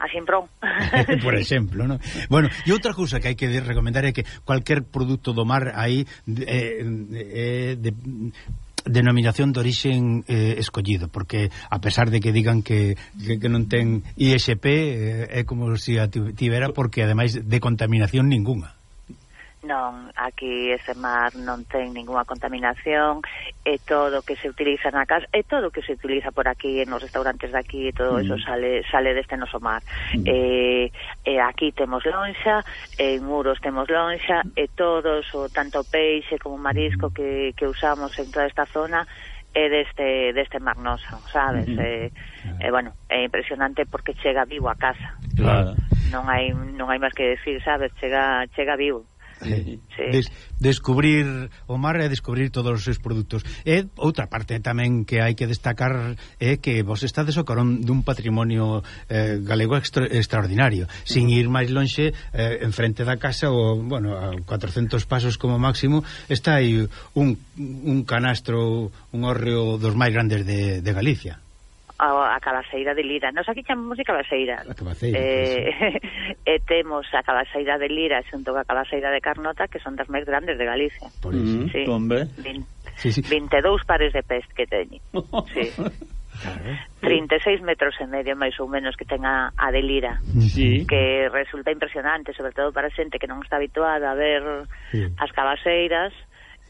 a Simprón. Por exemplo, ¿no? Bueno, e outra cousa que hai que recomendar é que cualquier produto do mar aí eh, eh, de eh, denominación de orixen eh, escollido, porque a pesar de que digan que, que, que non ten ISP, eh, é como se a tivera porque ademais de contaminación ninguna. Non, aquí ese mar non ten ninguna contaminación, e todo que se utiliza na casa, e todo que se utiliza por aquí, nos restaurantes de aquí, todo mm. eso sale sale deste noso mar. Mm. E, e aquí temos lonxa, e en muros temos lonxa, e todos, o tanto peixe como marisco que, que usamos en toda esta zona, é deste, deste mar noso, sabes? Mm. E, e, bueno, é impresionante porque chega vivo a casa. Claro. Non hai, non hai máis que decir, sabes? Chega, chega vivo. Sí. Des, descubrir o mar e descubrir todos os seus produtos. E outra parte tamén que hai que destacar é que vos estades o carón dun patrimonio eh, galego extra, extraordinario. Sin ir máis lonxe, eh, en frente da casa o, bueno, a 400 pasos como máximo, está aí un, un canastro, un hórreo dos máis grandes de, de Galicia a, a Calaceira de Lira. Nos aquí chamamos de Calaceira. A Cabaceira, eh, e temos a Calaceira de Lira xunto ca Calaceira de Carnota, que son das máis grandes de Galicia. Por iso. Mm, sí. Tombe. Vin, sí, sí. 22 pares de pest que teñen. sí. Claro. 36 metros e medio máis ou menos que tenga a de Lira mm. sí. que resulta impresionante sobre todo para xente que non está habituada a ver sí. as cabaseiras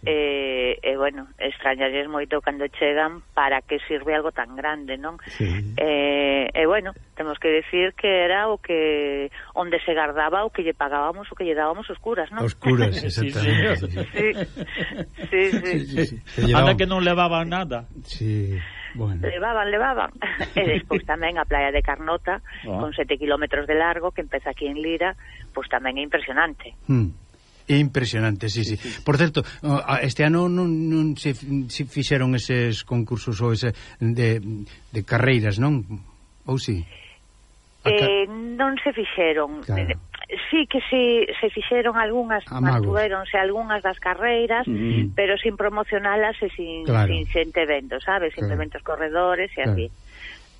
e, e bueno, extrañalles moito cando chegan para que sirve algo tan grande, non? Sí. E, e bueno, temos que decir que era o que onde se guardaba o que lle pagábamos o que lle dábamos os curas, non? Os curas, exactamente. sí, sí, sí. sí, sí. sí. Anda que non levaban nada. Sí. Bueno. Levaban, levaban E despois tamén a playa de Carnota oh. Con sete kilómetros de largo Que empeza aquí en Lira Pois tamén é impresionante mm. É impresionante, sí, sí. Por certo, este ano non, non se, se fixeron eses concursos ou ese de, de carreiras, non? Ou si? Sí? Eh, non se fixeron. Claro. Sí que se, se fixeron algunhas, mantuveronse algunhas das carreiras, mm. pero sin promocionalas e sin, claro. sin xente vendo, sabes? Simplemente claro. os corredores e claro. así.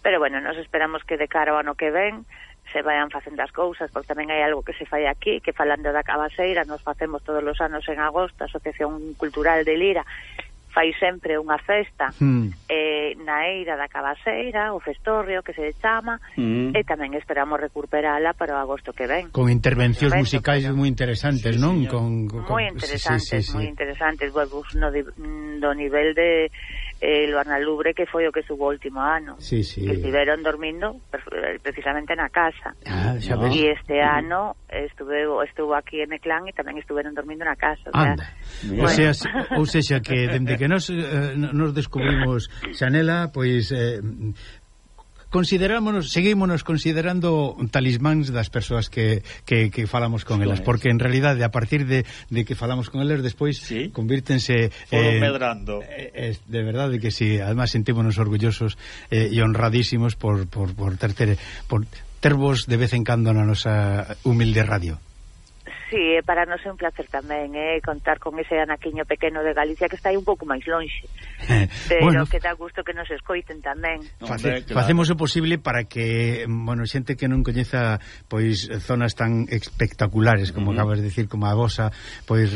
Pero bueno, nos esperamos que de cara ao ano que ven se vayan facendo as cousas, porque tamén hai algo que se fai aquí, que falando da Cabaseira, nos facemos todos os anos en agosto, a Asociación Cultural de Lira, fai sempre unha festa mm. eh, na eira da Cabaseira, o festorrio que se chama, mm. e tamén esperamos recuperala para o agosto que ven. Con intervencións Perfecto, musicais pero... moi interesantes, sí, non? Señor. Con, con... Moi interesantes, sí, sí, sí. moi interesantes, bueno, no, do nivel de eh, Luarna Lubre que foi o que subo o último ano sí, sí. que estiveron dormindo eh, precisamente na casa ah, xa no. e este ano estuve, estuvo aquí en Eclán e tamén estuveron dormindo na casa Anda. Bueno. O sea, ou sexa que dende que nos, eh, nos descubrimos Xanela pois eh, considerámonos, seguímonos considerando talismáns das persoas que, que, que falamos con elas, porque en realidade a partir de, de que falamos con elas despois sí. convírtense Foron eh, medrando. Eh, de verdade que si, sí, además sentímonos orgullosos eh, e honradísimos por por por ter, ter por tervos de vez en cando na nosa humilde radio. Sí, eh, para nós é un placer tamén eh, contar con ese anaquiño pequeno de Galicia que está aí un pouco máis lonxe. Pero bueno. que dá gusto que nos escoiten tamén. Face, claro. Facemos o posible para que, mm, bueno, xente que non coñeza pois zonas tan espectaculares como uh -huh. acabas de decir, como a vosa, pois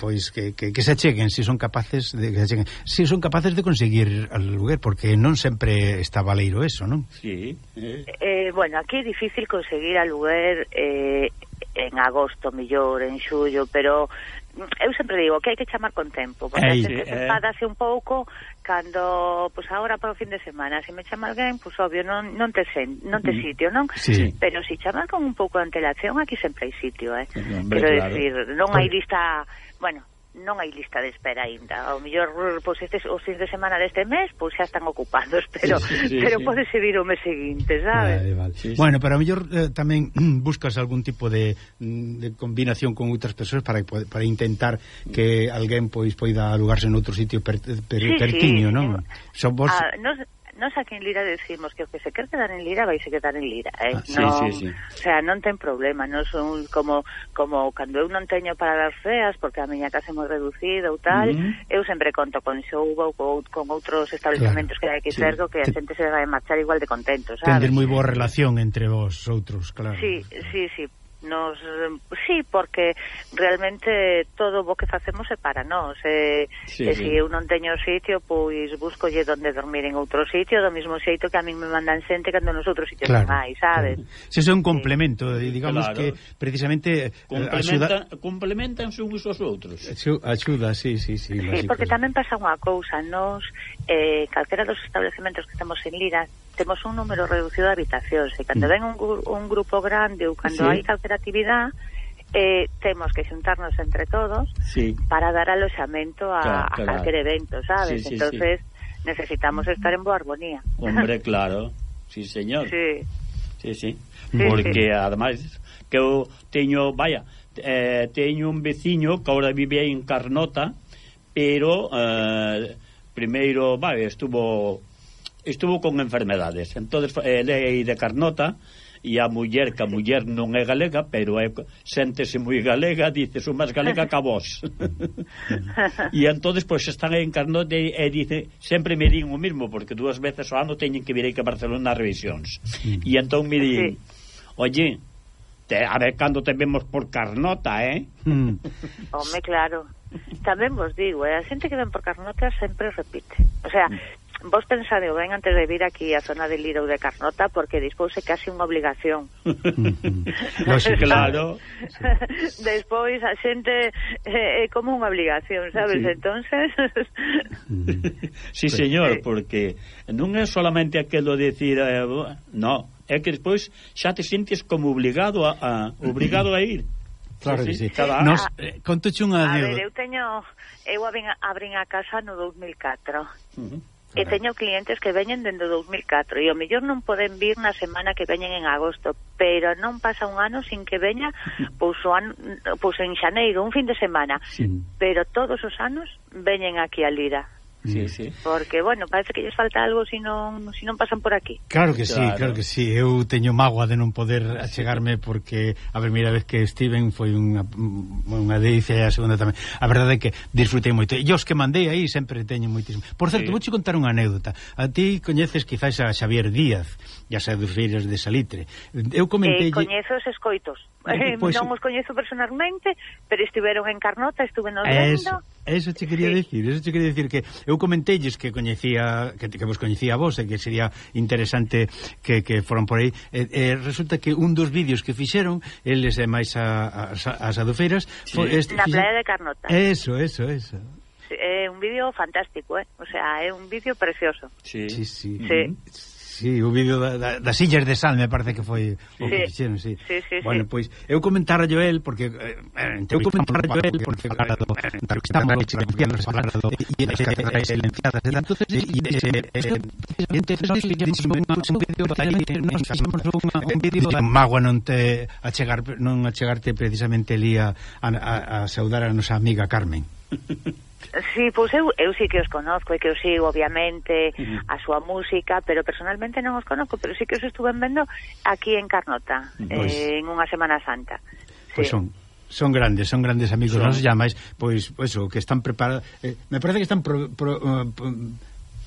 pois que, que, que se acheguen, se si son capaces de que se acheguen. Se si son capaces de conseguir al lugar porque non sempre está valeiro eso, non? Sí. Eh, eh bueno, aquí é difícil conseguir al lugar eh en agosto, millor, en xullo, pero mm, eu sempre digo que hai que chamar con tempo, porque Ei, a xente se eh. enfadase un pouco cando, pois pues, agora para o fin de semana, se me chama alguén, pois pues, obvio, non, non te sen, non te mm. sitio, non? Sí. Pero se si chamas con un pouco de antelación, aquí sempre hai sitio, eh? Hombre, Quero claro. decir, non hai lista, bueno, non hai lista de espera aínda. Ao mellor pois estes os fins de semana deste mes pois xa están ocupados, pero sí, sí, sí, pero sí. pode seguir o mes seguinte, sabes? Vale, vale. Sí, sí. Bueno, pero ao mellor eh, tamén mm, buscas algún tipo de, mm, de combinación con outras persoas para para intentar que alguén pois poida alugarse noutro sitio per, per, sí, pertiño, sí, non? Son vos ah, nos Nos aquí en Lira decimos que o que se quer quedar en Lira vai se quedar en Lira, eh? Ah, sí, non, sí, sí. O sea, non ten problema, non son como como cando eu non teño para dar feas porque a miña casa é moi reducida ou tal, uh eu sempre conto con Xouba ou con, con outros establecementos claro, que hai que sí. cerco que a xente se vai marchar igual de contento, sabes? Tendes moi boa relación entre vos outros, claro. Sí, sí, sí, nos eh, sí, porque realmente todo o que facemos é para nós e, sí, e sí. se eu non teño sitio pois buscolle donde dormir en outro sitio do mesmo xeito que a min me mandan xente cando nos outros sitios claro, vai, sabes claro. Se son un complemento, sí. digamos claro. que precisamente Complementa, axuda... complementanse uns aos outros Axuda, sí, sí, sí, sí porque tamén pasa unha cousa nos eh, calquera dos establecementos que estamos en Lira temos un número reducido de habitacións e cando mm. ven un, un grupo grande ou cando sí. hai calquera actividade eh, temos que xuntarnos entre todos sí. para dar aloxamento a, claro, claro. a calquer evento, sabes? Sí, sí, Entonces sí. necesitamos estar en boa armonía. Hombre, claro, sí señor. Sí. Sí, sí. sí Porque sí. ademais que eu teño, vaya, eh, teño un veciño que agora vive en Carnota, pero eh, primeiro, vale, estuvo estuvo con enfermedades. Entonces ele eh, de Carnota e a muller que a muller non é galega, pero é séntese moi galega, dice, "Sou máis galega que a vos". e entonces pois pues, están en Carnota e, e dice, sempre me din o mismo porque dúas veces ao ano teñen que vir aí que Barcelona a revisións. Mm. E entón me din, sí. "Oye, te, a ver cando te vemos por Carnota, eh?" Mm. Home, claro. Tamén vos digo, eh, a xente que ven por Carnota sempre repite. O sea, mm. Vos pensade ben antes de vir aquí a zona de Lira ou de Carnota porque dispouse casi unha obligación. Lógico, claro. Despois a xente eh, é eh, como unha obligación, sabes? Sí. Entonces Sí, señor, porque non é solamente aquilo de decir, eh, no, é que despois xa te sientes como obligado a, a obligado a ir. Claro que sí. Cada... Nos, eh, contoche unha... A ver, eu teño... Eu abrin, abrin a casa no 2004. Uh -huh. E teño clientes que veñen dende 2004 e o mellor non poden vir na semana que veñen en agosto, pero non pasa un ano sin que veña pois, o ano, pois en xaneiro, un fin de semana. Sí. Pero todos os anos veñen aquí a Lira. Sí, mm. sí. Porque, bueno, parece que lles falta algo se si non, si non pasan por aquí. Claro que claro. sí, claro que sí. Eu teño mágoa de non poder achegarme porque a primeira vez que Steven foi unha, unha delicia e a segunda tamén. A verdade é que disfrutei moito. E os que mandei aí sempre teño moitísimo. Por certo, sí. vouche contar unha anécdota. A ti coñeces quizás a Xavier Díaz, e as albufeiras de Salitre. Eu comentei... Eh, coñezo os escoitos. Eh, eh, eh, pois... Non os coñezo personalmente, pero estiveron en Carnota, estuve nos vendo... Eso. Che quería sí. decir, eso che quería decir que eu comentelles que coñecía que, que vos coñecía vos e que sería interesante que, que foron por aí. E, e resulta que un dos vídeos que fixeron eles e máis a, a, as adufeiras sí. foi este, na playa de Carnota. Eso, eso, eso Sí, é un vídeo fantástico, eh? O sea, é un vídeo precioso. Sí, sí. sí. sí. Mm sí, o vídeo da, da, das Illas de Sal, me parece que foi sí. o que fixeron, sí. sí, sí bueno, sí. pois, eu comentara yo el, porque... Eh, eu comentara yo el, porque... Estamos estamos e as silenciadas, entonces... un vídeo non fixemos un vídeo... Non te achegar, non achegarte precisamente ali a, a, a saudar a nosa amiga Carmen. Sí, pois eu, eu sí que os conozco e que os sigo, obviamente, uh -huh. a súa música, pero personalmente non os conozco, pero sí que os estuve vendo aquí en Carnota, eh, pois. eh, en unha Semana Santa. Pois sí. son son grandes, son grandes amigos, son... non se llamáis, pois, pois eso, que están preparados, eh, me parece que están pro, pro, eh, uh, pro,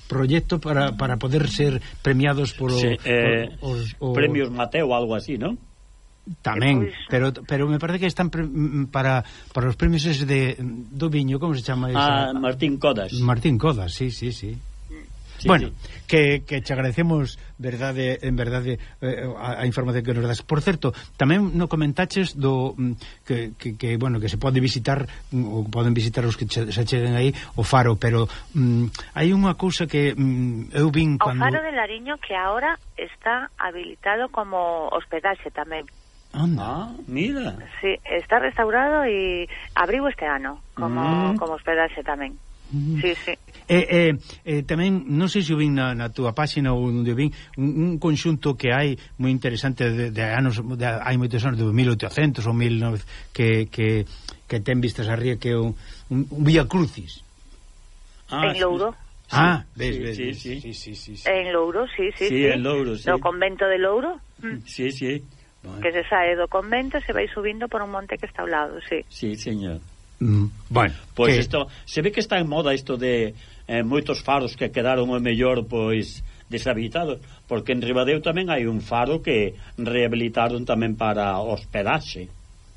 proyecto para, para poder ser premiados por, sí, eh, por os, o... premios Mateo algo así, ¿no? Tamén, pois... pero pero me parece que están pre, mm, para para os premios de do viño, como se chama esa? Ah, Martín Codas. Martín Codas, sí, sí, sí. Sí, bueno, sí. que, que che agradecemos verdade en verdade eh, a, a información que nos das. Por certo, tamén no comentaches do mm, que, que, que bueno, que se pode visitar mm, ou poden visitar os que che, se cheguen aí o faro, pero mm, hai unha cousa que mm, eu vin o cando O faro de Lariño que agora está habilitado como hospedaxe tamén. Anda. Ah, mira. Sí, está restaurado e abriu este ano, como, mm. como hospedaxe tamén. Mm. Sí, sí. Eh, eh, eh, tamén, non sei se o vin na, na túa páxina ou onde vin, un, un conxunto que hai moi interesante de, de anos, de, hai moitos anos de 1800 ou 1900 que, que, que ten vistas a ría que é un, un, un Vía Crucis. Ah, en Louro. Ah, sí. Ah, ves, sí, ves, sí, ves, sí, sí, sí, sí, sí. En Louro, sí, sí, sí. Sí, en Louro, sí. No convento de Louro. Mm. Sí, sí. Que se sae do convento e se vai subindo por un monte que está ao lado, sí. Sí, señor. Mm, bueno, pois pues que... isto, se ve que está en moda isto de eh, moitos faros que quedaron o mellor pois deshabitados, porque en Ribadeo tamén hai un faro que rehabilitaron tamén para hospedaxe.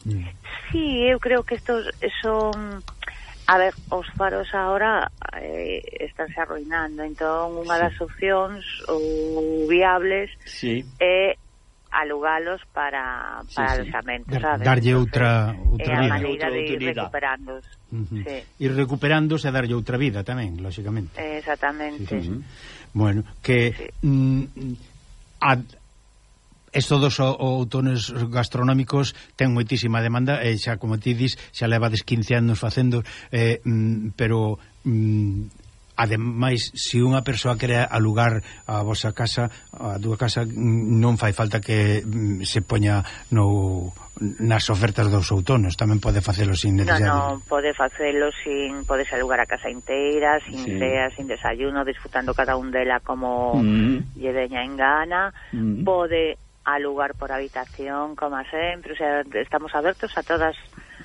Mm. Sí, eu creo que estos son A ver, os faros agora eh, estánse arruinando, entón unha sí. das opcións ou viables sí. é alugalos para, para sí, sí. alzamento, sabes? Darlle outra, outra é vida. outra maneira de ir. Uh -huh. sí. Ir recuperándose e darlle outra vida tamén, lóxicamente. Exactamente. Sí, sí, sí. Bueno, que... Sí. Mm, a, Estos dos outones gastronómicos ten moitísima demanda e xa como ti dis, xa levades 15 anos facendo eh, mm, pero mm, ademais, se unha persoa quere alugar a vosa casa, a túa casa non fai falta que mm, se poña no nas ofertas dos outonos, tamén pode facelo sin necesidade. No, non, pode facelo sin podes alugar a casa inteira, sin sí. cea, sin desayuno, disfrutando cada un dela como mm. lle deña en gana. Mm. Pode alugar por habitación, como sempre, o sea, estamos abertos a todas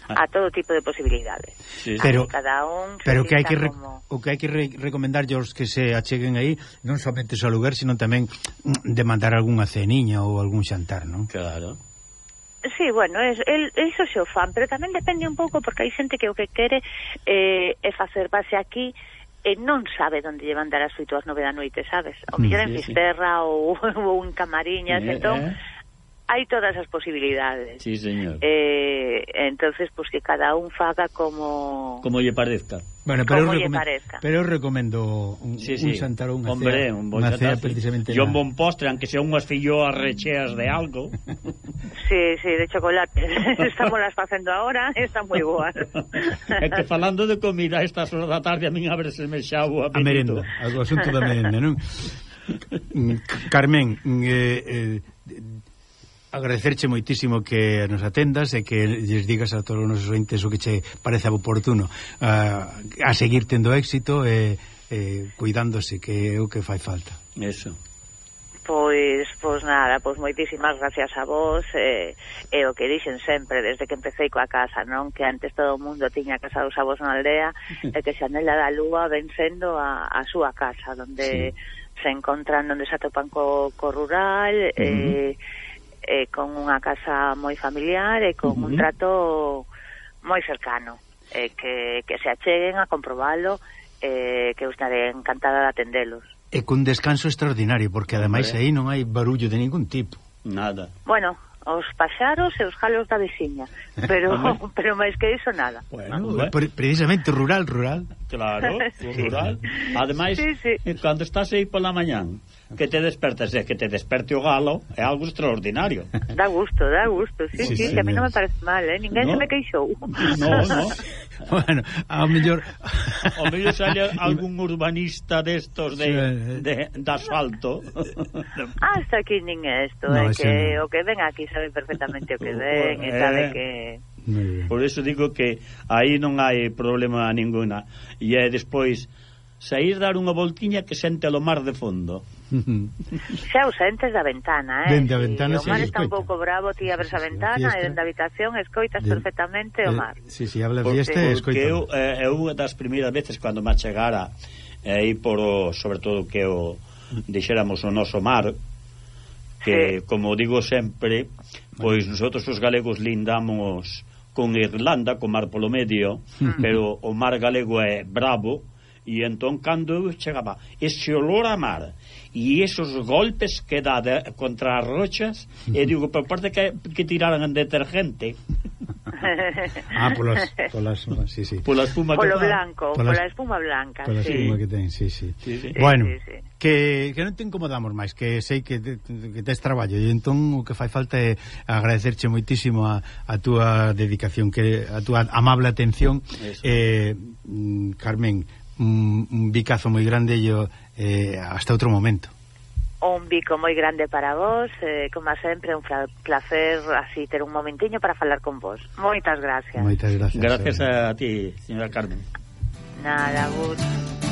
Ah. a todo tipo de posibilidades. Sí. Pero, cada un pero que hai que como... o que hai que re recomendarlle aos que se acheguen aí non somente ao lugar, sino tamén mm, demandar algunha ceniña ou algún xantar, non? Claro. Sí, bueno, es, el, iso se o fan, pero tamén depende un pouco porque hai xente que o que quere eh, é facer base aquí e non sabe onde llevan dar as oito nove da noite, sabes? O mm, mellor sí, en Fisterra sí. ou, ou en Camariñas, eh, entón... Eh hai todas as posibilidades. Sí, señor. Eh, entonces, pues que cada un faga como... Como lle parezca. Bueno, pero como lle parezca. Pero eu recomendo un, sí, sí. un santarón, unha Hombre, cea, un bon cea precisamente. Yo un bon postre, aunque sea unhas filloas recheas de algo. sí, sí, de chocolate. Estamos las facendo ahora, están moi boas. é que falando de comida estas horas da tarde a min abreseme xa o a, a merenda, o asunto da merenda, non? Mm, Carmen, mm, eh, eh, agradecerche moitísimo que nos atendas e que lles digas a todos os nosos ointes o que che parece oportuno a, a seguir tendo éxito e, e cuidándose que é o que fai falta Eso Pois, pois nada, pois moitísimas gracias a vos e, e o que dixen sempre desde que empecéi coa casa, non? Que antes todo o mundo tiña casa dos avós na aldea e que Xanela da Lúa ven sendo a, a súa casa, donde sí. se encontran, donde se atopan co, co rural uh -huh. e eh, con unha casa moi familiar e con uh -huh. un trato moi cercano eh, que, que se acheguen a comprobalo eh, que eu estaré encantada de atendelos E cun descanso extraordinario porque ademais aí non hai barullo de ningún tipo Nada Bueno, os paxaros e os jalos da veciña, pero pero máis que iso nada. Bueno, bueno. precisamente rural, rural. Claro, sí. rural. Ademais, sí, sí. Eh, cando estás aí pola mañán, que te despertes e que te desperte o galo é algo extraordinario. Da gusto, da gusto. Sí, sí, sí, sí a mí non me parece mal, eh? Ninguén no, se me queixou. No, no. bueno, ao mellor... ao mellor sale algún urbanista destos de, sí, de, de asfalto. Ah, Hasta aquí nin esto, no, é eh, que no. o que ven aquí sabe perfectamente o que ven e eh, sabe que... Por eso digo que aí non hai problema ninguna. E é despois sair dar unha voltiña que sente o mar de fondo. Xa ausentes da ventana, eh? Dende a ventana si, O mar está un pouco bravo, ti abres a ventana e dende a habitación escoitas de... perfectamente o mar. Si, si, habla fiesta e. Porque eu, eh, eu unha das primeiras veces cando me chegara aí eh, por o, sobre todo que o dixéramos o noso mar que, sí. como digo sempre, pois nosotros os galegos lindamos con Irlanda, con mar polo medio, mm. pero o mar galego é bravo, e entón cando eu chegaba, ese olor a mar, e esos golpes que dá de, contra as rochas e digo, por parte que, que tiraran en detergente Ah, polas, polas, sí, sí. Pola espuma Polo que blanco, pola pola espuma blanca Pola sí. espuma que ten, sí, sí, sí, sí. Bueno, sí, sí. Que, que non te incomodamos máis Que sei que, te, que tes traballo E entón o que fai falta é agradecerche moitísimo a, a túa dedicación que A túa amable atención eh, mm, Carmen un, un bicazo moi grande e eh, hasta outro momento un bico moi grande para vos, eh, como sempre un placer así ter un momentiño para falar con vos. Moitas gracias. Moitas gracias. Gracias eh. a ti, señora Carmen. Nada, vos.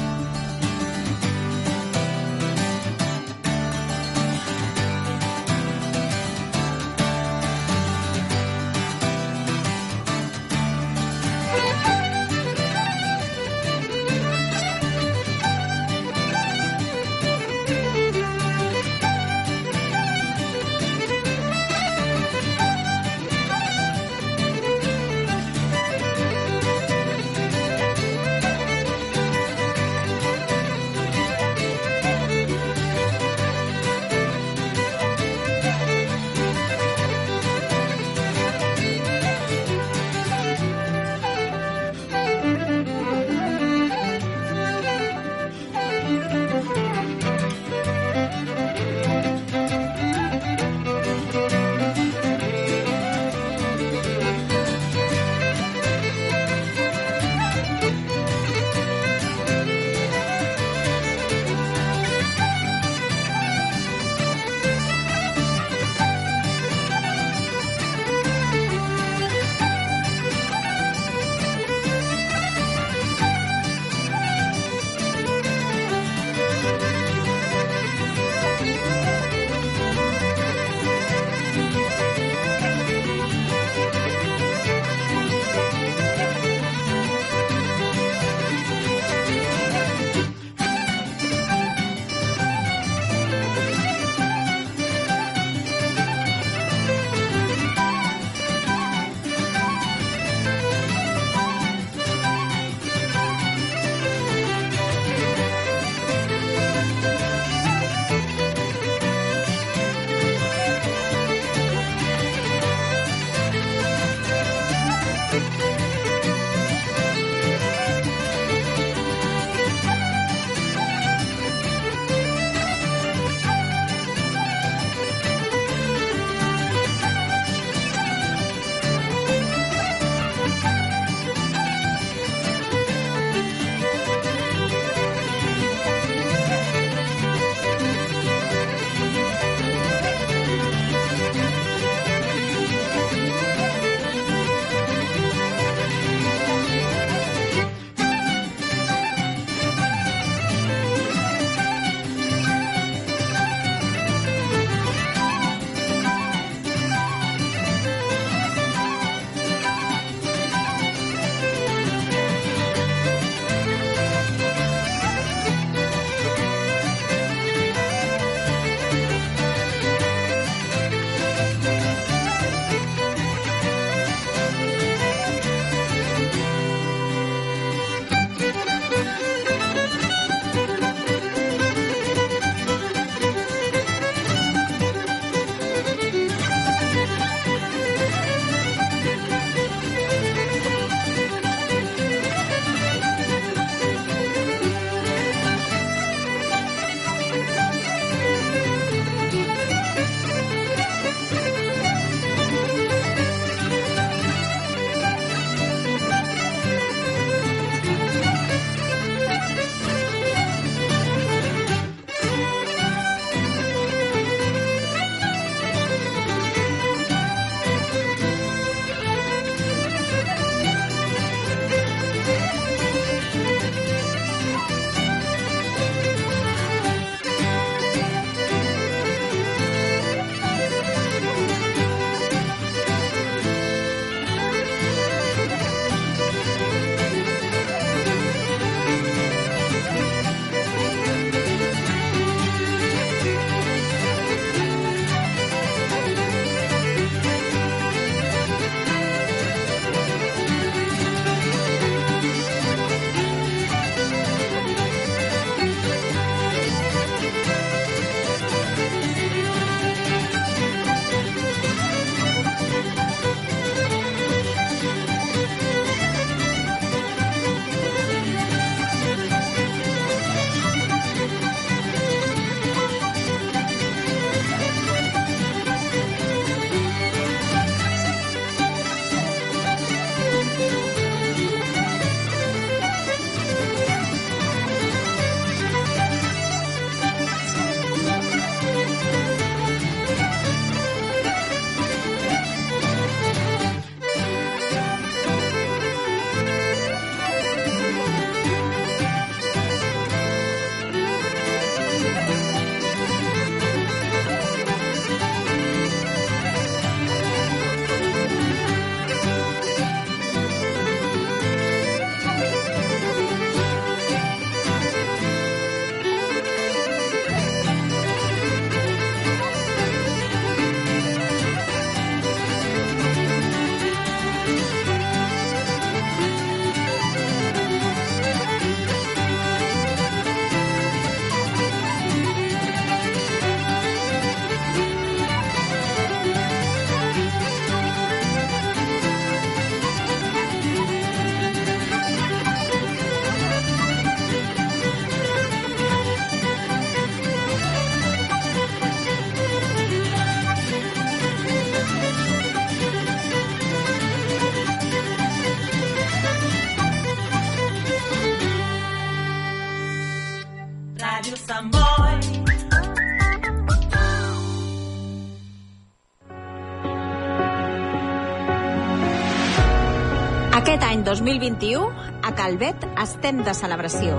2021, a Calvet estem de celebració.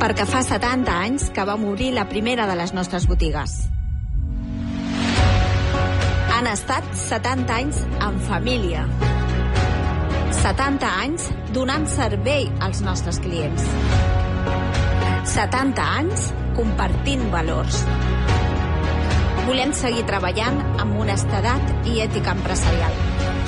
Perquè fa 70 anys que va morir la primera de les nostres botigues. Han estat 70 anys en família. 70 anys donant servei als nostres clients. 70 anys compartint valors. Volem seguir treballant amb honestedat i ètica empresarial,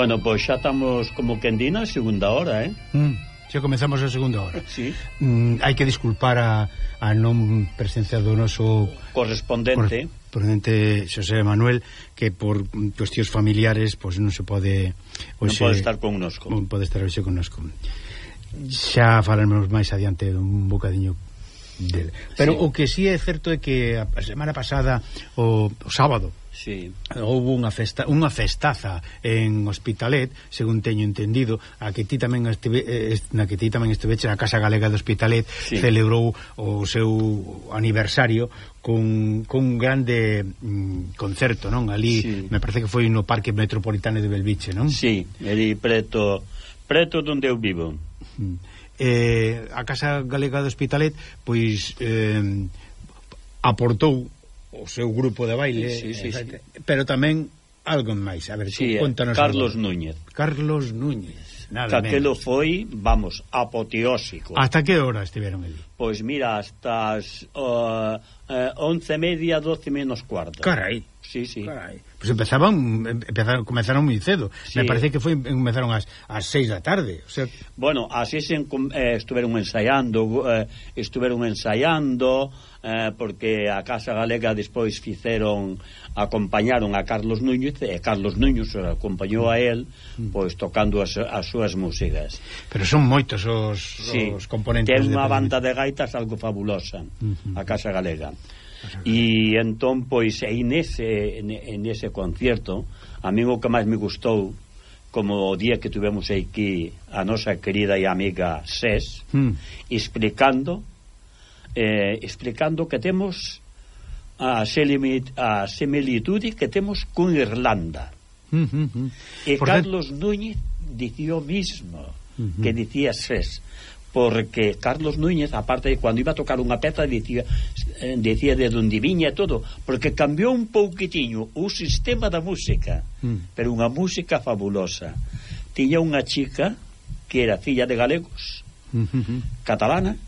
Bueno, pois xa estamos como que en dina segunda hora, eh? Mm. Xa comezamos a segunda hora. Sí. Mm, hai que disculpar a, a non presencia do noso correspondente correspondente Xosé Manuel que por cuestións familiares pois non se pode non pode estar connosco. Non pode estar hoxe connosco. Xa falaremos máis adiante un bocadiño del. Pero sí. o que sí é certo é que a semana pasada o, o sábado Sí. Houve unha festa, unha festaza en Hospitalet, según teño entendido, a que ti tamén estive, eh, na que ti tamén estiveche na Casa Galega de Hospitalet, sí. celebrou o seu aniversario con, con un grande mm, concerto, non? Ali, sí. me parece que foi no Parque Metropolitano de Belviche, non? Sí, ali preto preto onde eu vivo. Mm. Eh, a Casa Galega de Hospitalet pois eh, aportou o seu grupo de baile, sí, sí, sí, sí. pero tamén algo máis. A ver, sí, eh, contanos. Carlos algo. Núñez. Carlos Núñez. Nada que menos. foi, vamos, apoteósico. Hasta que hora estiveron ali? Pois mira, hasta as uh, uh, once media, doce menos cuarto. Carai. Sí, sí. Carai. Pues empezaban, empezaron, comenzaron moi cedo. Sí. Me parece que foi comenzaron ás ás 6 da tarde, o sea, bueno, as 6 eh, estiveron ensaiando, eh, estiveron ensaiando eh, porque a Casa Galega despois fizeron acompañaron a Carlos Núñez e Carlos Núñez acompañou a él mm. pois tocando as, as súas músicas. Pero son moitos os, sí. os componentes. Ten unha banda de gaitas algo fabulosa uh a Casa Galega e entón pois aí nese en, ese concierto a mí o que máis me gustou como o día que tivemos aquí a nosa querida e amiga SES mm. explicando eh, explicando que temos a, selimit, a similitude que temos con Irlanda mm, mm, mm. e Por Carlos Núñez dicía o mismo que dicía SES porque Carlos Núñez, aparte de cuando iba a tocar unha peza, dicía, eh, dicía de onde viña todo, porque cambiou un pouquitiño o sistema da música, mm. pero unha música fabulosa. Tiña unha chica que era filla de galegos, mm -hmm. catalana,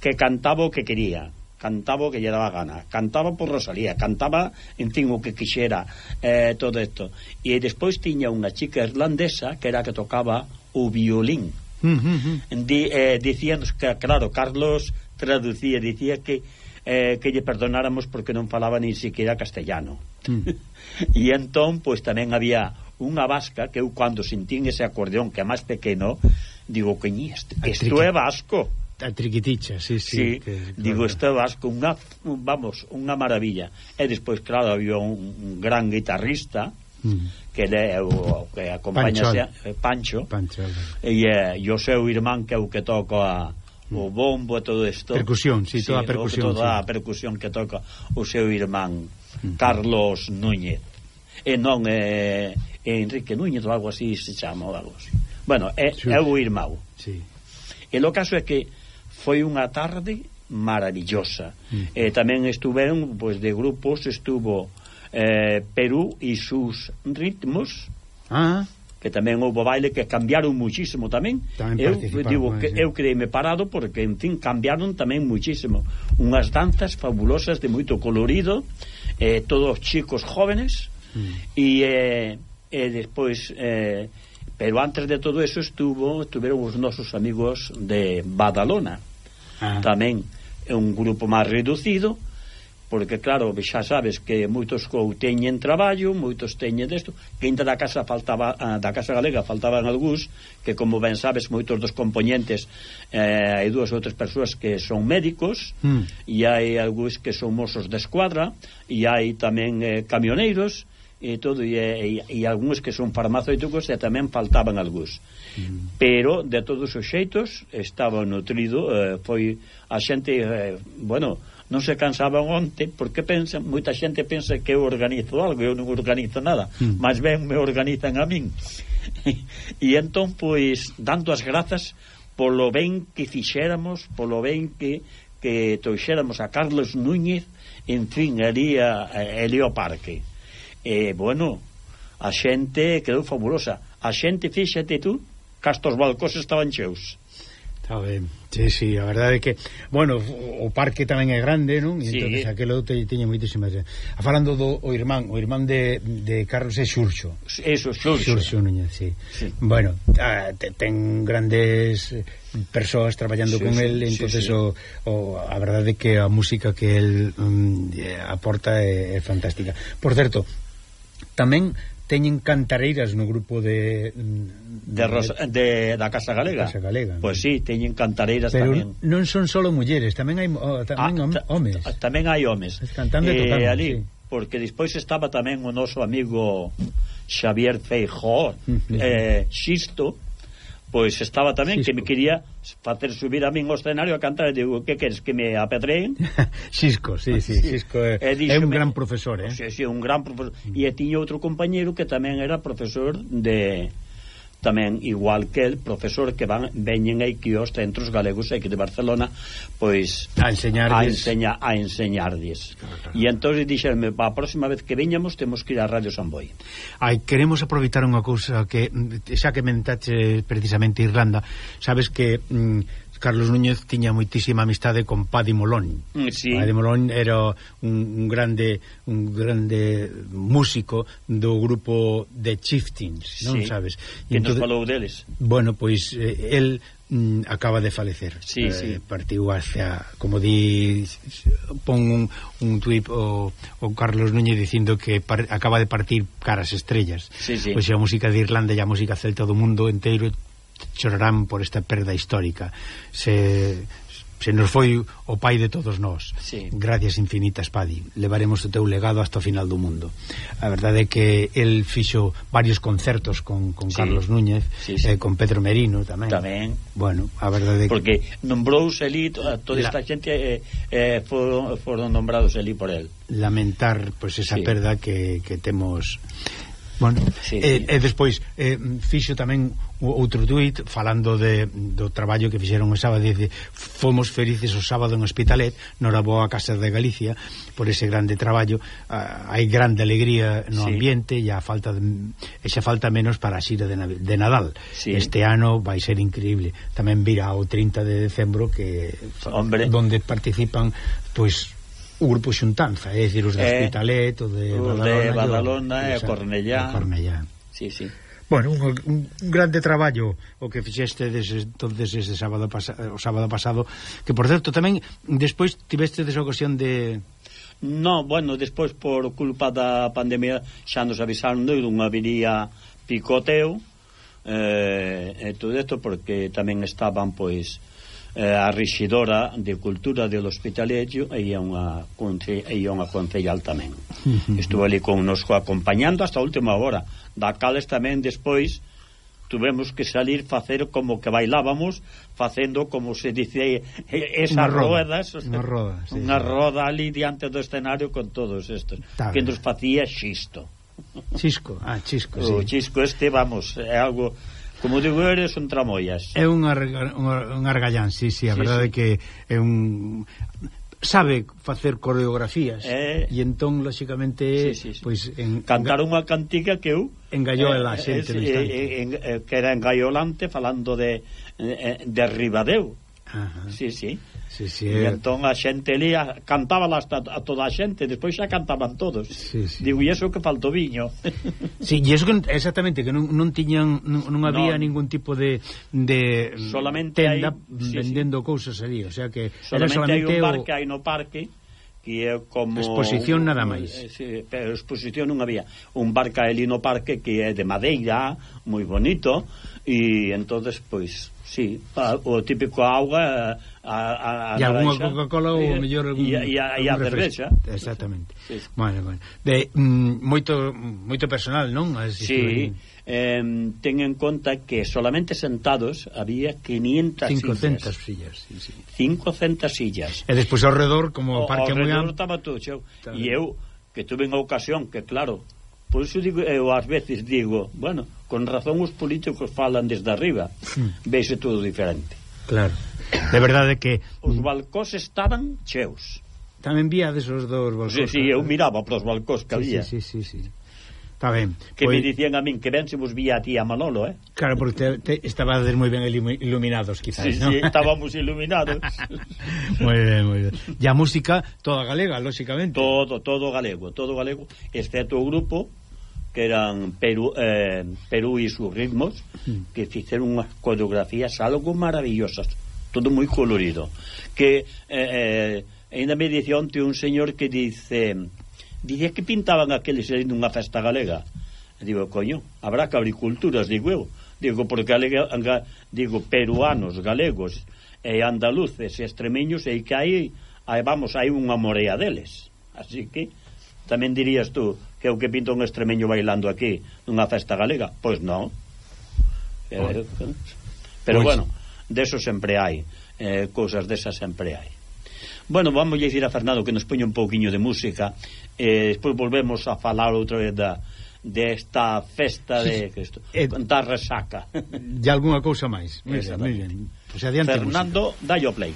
que cantaba o que quería, cantaba o que lle daba gana, cantaba por Rosalía, cantaba, en fin, o que quixera, eh, todo isto. E despois tiña unha chica irlandesa que era que tocaba o violín, Uh -huh. Di, eh, dicíanos que, claro, Carlos traducía, dicía que eh, que lle perdonáramos porque non falaba nin siquiera castellano. Mm. e entón, pois tamén había unha vasca que eu cando sentín ese acordeón que é máis pequeno, digo, que isto, isto é vasco. A triquiticha, sí, sí. sí que, digo, claro. isto é vasco, unha, vamos, unha maravilla. E despois, claro, había un, un gran guitarrista, mm. que é o que acompaña eh, Pancho, a, Pancho, Pancho e, e, e o seu irmán que é o que toca a o mm. bombo e todo isto. Percusión, sí, toda a percusión. Toda sí. a percusión que toca o seu irmán mm. Carlos Núñez. E non é, é Enrique Núñez ou algo así se chama ou algo así. Bueno, é, sí. é o irmão. Sí. E o caso é que foi unha tarde maravillosa. Mm. E tamén estuveron, pois, de grupos, estuvo eh, Perú e sus ritmos ah. que tamén houve baile que cambiaron muchísimo tamén, tamén eu digo que sí. eu creíme parado porque en fin cambiaron tamén muchísimo unhas danzas fabulosas de moito colorido eh, todos chicos jóvenes mm. e eh, eh, despois eh, pero antes de todo eso estuvo estuveron os nosos amigos de Badalona ah. tamén é un grupo máis reducido porque claro, xa sabes que moitos cou teñen traballo, moitos teñen desto, que ainda da casa faltaba ah, da casa galega faltaban algúns que como ben sabes, moitos dos componentes eh, hai dúas ou tres persoas que son médicos mm. e hai algúns que son mozos de escuadra e hai tamén eh, camioneiros e todo e, e, e algúns que son farmacéuticos e tamén faltaban algúns. Mm. Pero de todos os xeitos estaba nutrido, eh, foi a xente eh, bueno, non se cansaban onte porque pensan, moita xente pensa que eu organizo algo, eu non organizo nada mm. máis ben me organizan a min. E entón pois dando as grazas polo ben que fixéramos polo ben que, que trouxéramos a Carlos Núñez en fin, ali a, a Elio Parque. E bueno a xente quedou fabulosa. A xente, fíxate tú castos balcós estaban cheus Está ben. Sí, sí, a verdade é que, bueno, o parque tamén é grande, non? E sí. entonces aquelo te, teño moitísimas. A ah, falando do o irmán, o irmán de, de Carlos é Xurxo. Eso, Xurxo. Xurxo Núñez, sí. sí. Bueno, a, te, ten grandes persoas traballando sí, con sí, el, entonces sí, sí. o, o a verdade é que a música que el mm, eh, aporta é, é fantástica. Por certo, tamén teñen cantareiras no grupo de de, Rosa, de da Casa Galega. Casa Galega. Pois pues sí, teñen cantareiras Pero tamén. non son só mulleres, tamén hai oh, tamén ah, homes. Tamén hai homes. Cantando eh, e tocando. Ali, sí. porque despois estaba tamén o noso amigo Xavier Feijó, uh -huh. eh, Xisto, pois estaba tamén Xisco. que me quería facer subir a min o escenario a cantar e digo, que queres que me apedreen? Xisco, sí, sí, Xisco é, é un gran profesor, eh? Sí, sí, un gran profesor. E tiña outro compañeiro que tamén era profesor de tamén igual que el profesor que van veñen aquí aos centros galegos aquí de Barcelona pois a enseñarlles a, enseña, a enseñarlles e entón dixerme a próxima vez que veñamos temos que ir a Radio Samboy Ai, queremos aproveitar unha cousa que xa que mentache precisamente Irlanda sabes que mm, Carlos Núñez tiña moitísima amistade con Paddy Molón. Mm, sí. Paddy Molón era un, un grande un grande músico do grupo The Chieftains, non sí. sabes? Que entón, nos falou deles. Bueno, pois eh, el mm, acaba de falecer. Sí, eh, sí. Partiu hacia, como di pon un, un tuit o, o Carlos Núñez dicindo que par, acaba de partir caras estrellas. Sí, sí. Pois a música de Irlanda e a música celta do mundo inteiro chorarán por esta perda histórica. Se se nos foi o pai de todos nós. Sí. Gracias infinitas, Padi. Levaremos o teu legado hasta o final do mundo. A verdade é que el fixo varios concertos con, con sí. Carlos Núñez, sí, sí. Eh, con Pedro Merino tamén. Tamén. Bueno, a verdade é que... Porque ali elí, toda esta La... xente eh, eh, foron, foron nombrados ali por el. Lamentar, pois, pues, esa sí. perda que, que temos... Bueno, sí, eh, sí. e despois eh, fixo tamén outro tuit falando de, do traballo que fixeron o sábado dice, fomos felices o sábado en Hospitalet noraboa a Casa de Galicia por ese grande traballo ah, hai grande alegría no sí. ambiente e a falta de, e xa falta menos para a xira de, de Nadal sí. este ano vai ser increíble tamén virá o 30 de decembro que Hombre. donde participan pois o grupo Xuntanza, é dicir, os de eh, Hospitalet, o de Badalona, o de Badalona e Cornellá. Cornellá. Sí, sí. Bueno, un, un, grande traballo o que fixeste desde entonces ese sábado pasa, eh, o sábado pasado, que por certo tamén despois tiveste esa ocasión de No, bueno, despois por culpa da pandemia xa nos avisaron de unha viría picoteo eh, e todo isto porque tamén estaban pois Eh, a rexidora de Cultura del Hospitalejo e é unha, e é unha concellal tamén. Estuvo ali connosco acompañando hasta a última hora. Da cales tamén despois tuvemos que salir facer como que bailábamos facendo como se dice eh, eh, esas roda, rodas unha roda, sí, unha roda ali diante do escenario con todos estes Tá que nos facía xisto Chisco, ah, Chisco, sí. O Chisco este, vamos, é algo Como digo, eres son tramoias. É unha un argallán, sí, sí, a sí, verdade sí. que é un sabe facer coreografías eh, e entón lógicamente sí, sí, sí. pois en, cantar unha cantiga que eu engallou eh, a eh, xente eh, eh, en, eh, que era engaiolante falando de eh, de Ribadeu. Ajá. Sí, sí sí, sí, e entón a xente ali cantaba hasta a toda a xente despois xa cantaban todos sí, sí. digo, e iso que faltou viño sí, e iso que, exactamente, que non, non tiñan non, non había no, ningún tipo de, de solamente tenda hai, sí, vendendo sí. cousas ali, o sea que solamente, era solamente hai un bar o... que hai no parque que é como... Exposición nada máis. Eh, sí, pero exposición non había. Un barca ali no parque que é de madeira, moi bonito, e entonces pois, sí, o típico auga a, a, a e alguna Coca-Cola ou mellor algún, e a, e a cervexa exactamente sí. bueno, bueno. De, mm, moito moito personal non? As sí, eh, ten en conta que solamente sentados había 500 500 sillas, sillas sí, sí. 500 sillas e despois ao redor como o, parque ao redor estaba tú xeu. e eu que tuve unha ocasión que claro Por iso digo, eu ás veces digo, bueno, con razón os políticos falan desde arriba, hmm. sí. veise todo diferente. Claro. De verdade que... Os balcós estaban cheos. Tamén víades os dos balcós. Sí, sí, eu miraba para os balcós que sí, había. Sí, sí, sí, sí. Está ben. Que pois... me dicían a min que ben se vos vía a ti a Manolo, eh? Claro, porque te, te estabades moi ben iluminados, quizás, sí, ¿no? Sí, estábamos iluminados. moi ben, moi ben. E a música toda galega, lóxicamente. Todo, todo galego, todo galego, excepto o grupo que eran Perú, eh, Perú e sus ritmos, mm. que fixeron unas coreografías algo maravillosas, todo moi colorido. Que eh, eh, hay medición de un señor que dice, dice que pintaban aqueles en unha festa galega. Digo, coño, habrá que abrir culturas, digo eu. Digo, porque galega, digo, peruanos, galegos, e andaluces, e extremeños, e que hai, hai vamos, hai unha morea deles. Así que, tamén dirías tú, que é o que pinta un extremeño bailando aquí nunha festa galega, pois non eh, pois. pero pois. bueno deso sempre hai eh, cousas desas sempre hai Bueno, vamos a dicir a Fernando que nos poña un pouquiño de música e eh, despois volvemos a falar outra vez da, desta de festa de Cristo, eh, da resaca. De alguna cousa máis. Mira, mira, pues adiante Fernando, dai o play.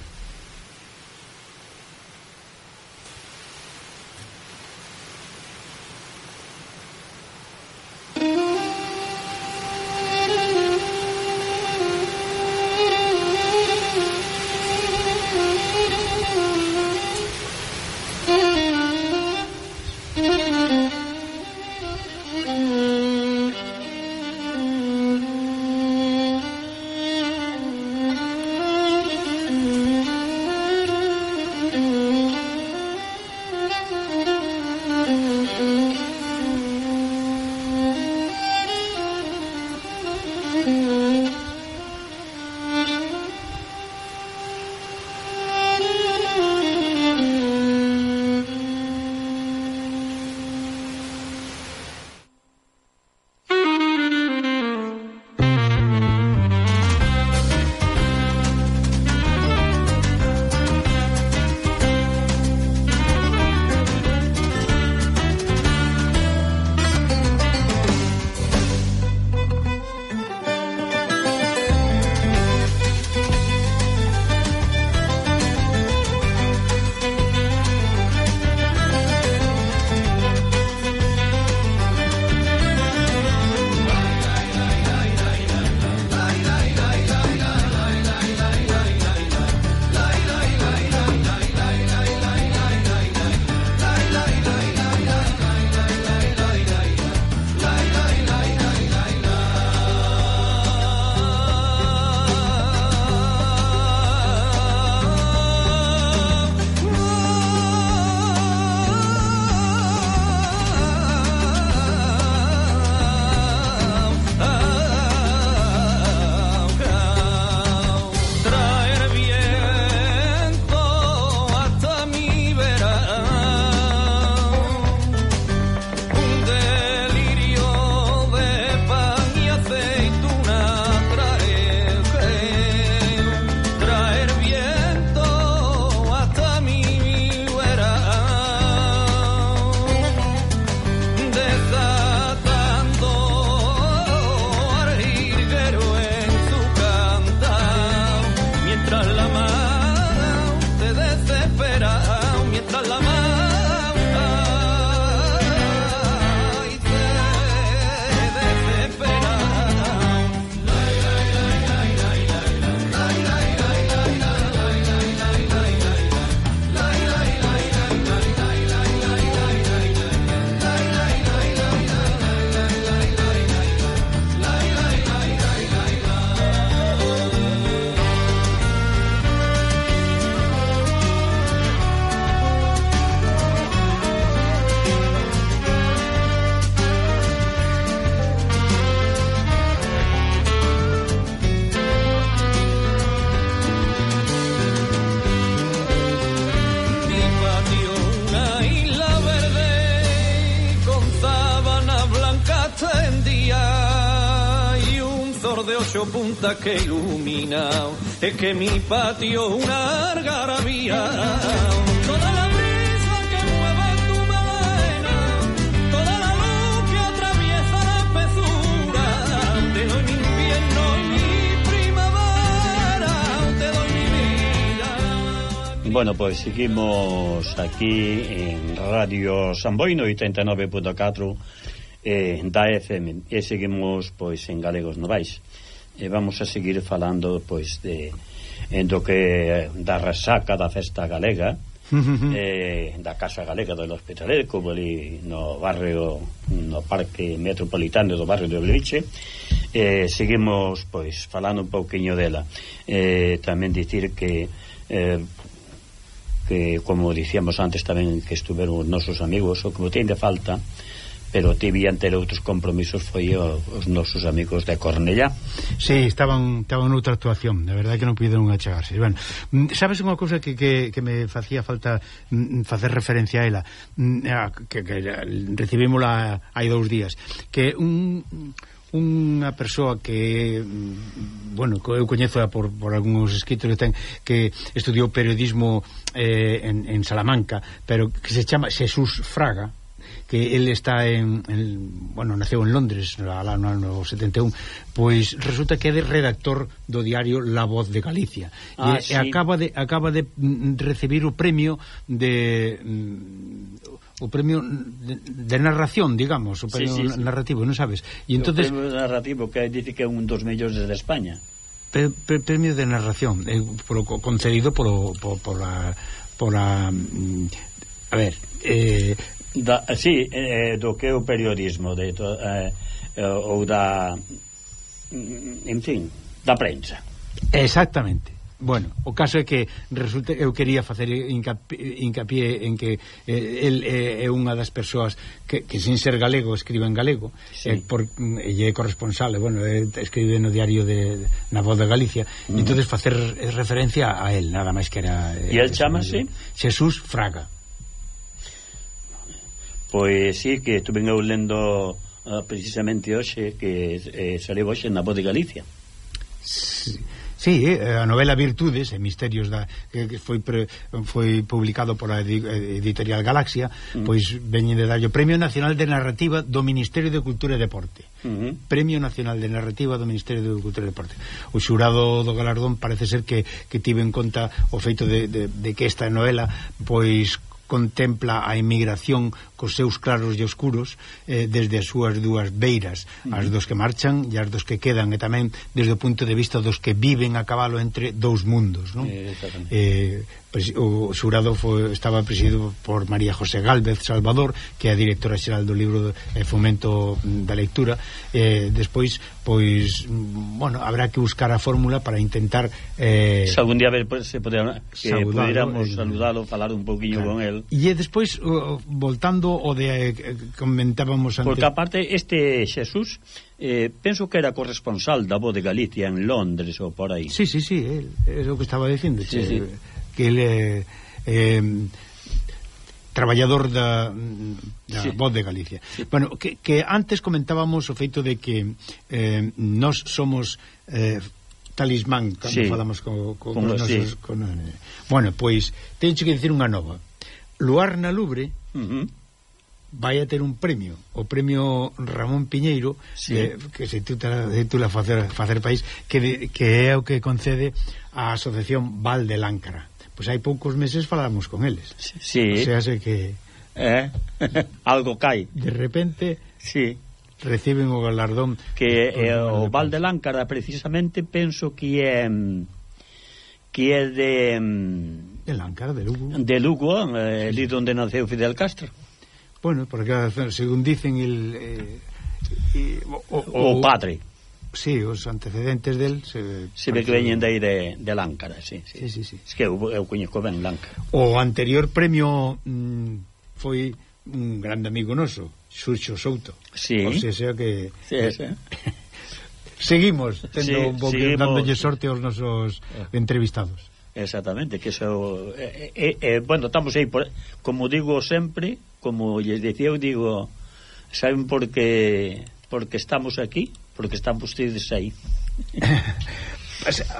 Que ilumina, es que mi patio una algarabía. Toda la brisa que mueve tu melena, toda la luz que atraviesa la espesura, te doy mi invierno y mi primavera, te doy mi vida. Bueno, pois seguimos aquí en Radio Samboy no 89.4 eh, da FM e seguimos pois en Galegos Novais e vamos a seguir falando pois de en do que eh, da resaca da festa galega eh, da Casa Galega do Hospitaler como ali no barrio no parque metropolitano do barrio de Obleviche eh, seguimos pois falando un pouquiño dela. Eh, tamén dicir que eh, que como dicíamos antes tamén que estuveron os nosos amigos o como ten de falta pero tivían ter outros compromisos foi o, os nosos amigos de Cornellá. Sí, estaban estaban noutra actuación, de verdade que non puderon achegarse. Bueno, mm, sabes unha cousa que, que, que me facía falta mm, mm, facer referencia a ela, que, que recibímola hai dous días, que un unha persoa que bueno, eu coñezo por, por algúns escritos que ten que estudiou periodismo eh, en, en Salamanca, pero que se chama Xesús Fraga que el está en, en bueno, naceu en Londres alá no ano 71, pois resulta que é de redactor do diario La Voz de Galicia. Ah, e, eh, sí. e acaba de acaba de mm, recibir o premio de mm, o premio de, de narración, digamos, o premio sí, sí, sí. narrativo, non sabes? E entonces o premio narrativo que dice que é un dos mellores de España. Pre, pre, premio de narración, eh, polo, concedido polo, por, por a por a mm, a ver, eh, da, sí, eh, do que é o periodismo de to, eh, eh, ou da en fin, da prensa. Exactamente. Bueno, o caso é que resulta eu quería facer hincapié en que eh, el eh, é unha das persoas que, que sin ser galego escribe en galego, sí. eh, por e é corresponsal, bueno, eh, escribe no diario de na Voz de Galicia, mm. entonces facer referencia a él, nada máis que era eh, E el chamase Jesús Fraga. Pois sí, que estuve eu lendo uh, ah, precisamente hoxe que eh, sale hoxe na Voz de Galicia. Sí. Sí, eh, a novela Virtudes e Misterios da que foi pre, foi publicado pola edi, editorial Galaxia, uh -huh. pois veñen de darlle o Premio Nacional de Narrativa do Ministerio de Cultura e Deporte. Uh -huh. Premio Nacional de Narrativa do Ministerio de Cultura e Deporte. O xurado do galardón parece ser que que tive en conta o feito de, de, de que esta novela pois contempla a emigración cos seus claros e oscuros eh, desde as súas dúas beiras as dos que marchan e as dos que quedan e tamén desde o punto de vista dos que viven a cabalo entre dous mundos non? Eh, eh, pres, o xurado foi, estaba presidido por María José Galvez Salvador que é a directora xeral do libro de eh, fomento da lectura eh, despois pois bueno, habrá que buscar a fórmula para intentar eh, se algún día ver, pues, se podera, que eh, saludalo, pudiéramos eh, saludalo, falar un pouquiño claro. con el e despois voltando o de eh, comentábamos antes. Porque aparte este Xesús eh, penso que era corresponsal da Voz de Galicia en Londres ou por aí. Sí, sí, sí, él, é o que estaba dicindo, sí, che, sí. que ele eh, eh traballador da, da sí. Voz de Galicia. Sí. Bueno, que, que antes comentábamos o feito de que eh, nós somos eh, talismán cando sí. falamos co, co, Como, con, nosos, sí. con, bueno, pois teño que dicir unha nova. Luar na Lubre uh -huh vai a ter un premio, o premio Ramón Piñeiro, sí. eh, que se titula, titula Facer, Facer País, que, que é o que concede a Asociación Val de Láncara. Pois hai poucos meses falamos con eles. Sí. O sea, se que... Eh? Algo cai. De repente... Sí reciben o galardón que é o Val de Láncara precisamente penso que é que é de de Láncara, de Lugo de Lugo, eh, sí. ali onde naceu Fidel Castro Bueno, porque según dicen el, eh, eh, o, o, o padre. Sí, os antecedentes del se, se ve que veñen dai de, de Láncara, sí, sí. Sí, sí, sí. Es que eu, eu coñeco ben Láncara. O anterior premio mm, foi un grande amigo noso, Xurxo Souto. Sí. O sea, sea que sí, eh, sí. seguimos tendo sí, un bo, seguimos... dándolle sorte aos nosos eh. entrevistados. Exactamente, que eso eh, eh, bueno, estamos aí por, como digo sempre, como lles decía, eu digo, saben por que, porque estamos aquí, porque están vostedes aí.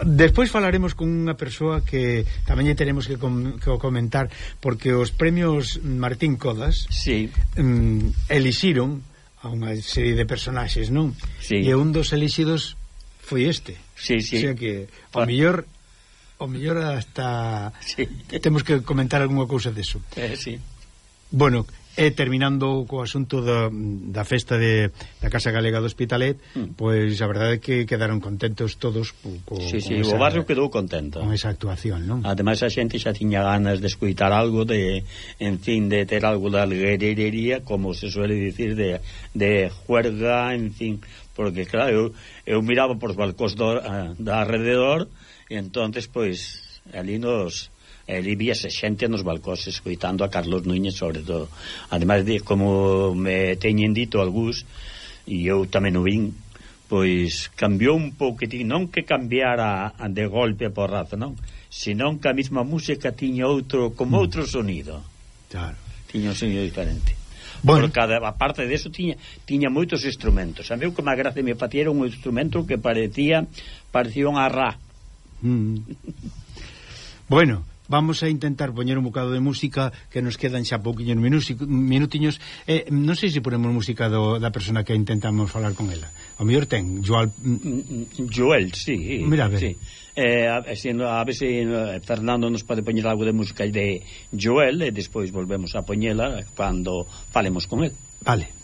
Despois falaremos con unha persoa que tamén lle teremos que, com, que comentar porque os premios Martín Codas sí. mm, elixiron a unha serie de personaxes, non? Sí. E un dos elixidos foi este. Sí, sí. O sea que ao mellor o mellor hasta sí. temos que comentar algunha cousa deso. Eh, sí. Bueno, E terminando co asunto da, da festa de, da Casa Galega do Hospitalet, mm. pois a verdade é que quedaron contentos todos co, co, sí, sí, esa, o barrio quedou contento. Con esa actuación, non? Ademais a xente xa tiña ganas de escuitar algo de, en fin, de ter algo da alguerería como se suele dicir de, de juerga, en fin, porque claro, eu, eu miraba por os balcóns do, eh, da alrededor e entonces pois ali nos Eh, e ali víase xente nos balcóns escoitando a Carlos Núñez sobre todo ademais de como me teñen dito algús e eu tamén o vin pois cambiou un pouquitín non que cambiara de golpe a porrazo non senón que a mesma música tiña outro como mm. outro sonido claro. tiña un sonido diferente bueno. por cada a parte eso tiña tiña moitos instrumentos. A meu que má gracia me patiera un instrumento que parecía parecía unha rá. Mm. bueno, vamos a intentar poñer un bocado de música que nos quedan xa pouquiños minutiños. Eh, non sei se ponemos música do, da persona que intentamos falar con ela. O mellor ten Joel. Joel, sí, Mira, a ver. sí. Eh, a, a, a ver se eh, Fernando nos pode poñer algo de música de Joel e despois volvemos a poñela cando falemos con el vale.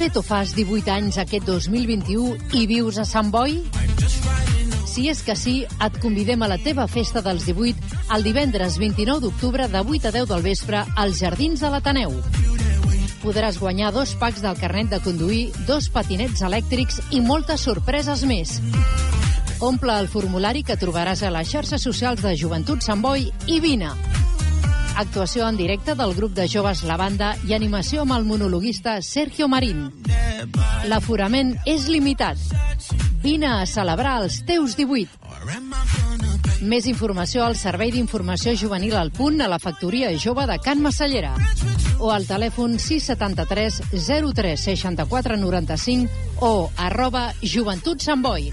O fas 18 anys aquest 2021 i vius a Sant Boi? Si és que sí, et convidem a la teva festa dels 18 el divendres 29 d'octubre de 8 a 10 del vespre als Jardins de l'Ateneu. Podràs guanyar dos packs del carnet de conduir, dos patinets elèctrics i moltes sorpreses més. Omple el formulari que trobaràs a les xarxes socials de Joventut Sant Boi i vine. Actuació en directe del grup de joves La Banda i animació amb el monologuista Sergio Marín. L'aforament és limitat. Vine a celebrar els teus 18. Més informació al Servei d'Informació Juvenil al Punt a la Factoria Jove de Can Massallera o al telèfon 673 03 64 95 o arroba Joventut Sant Boi.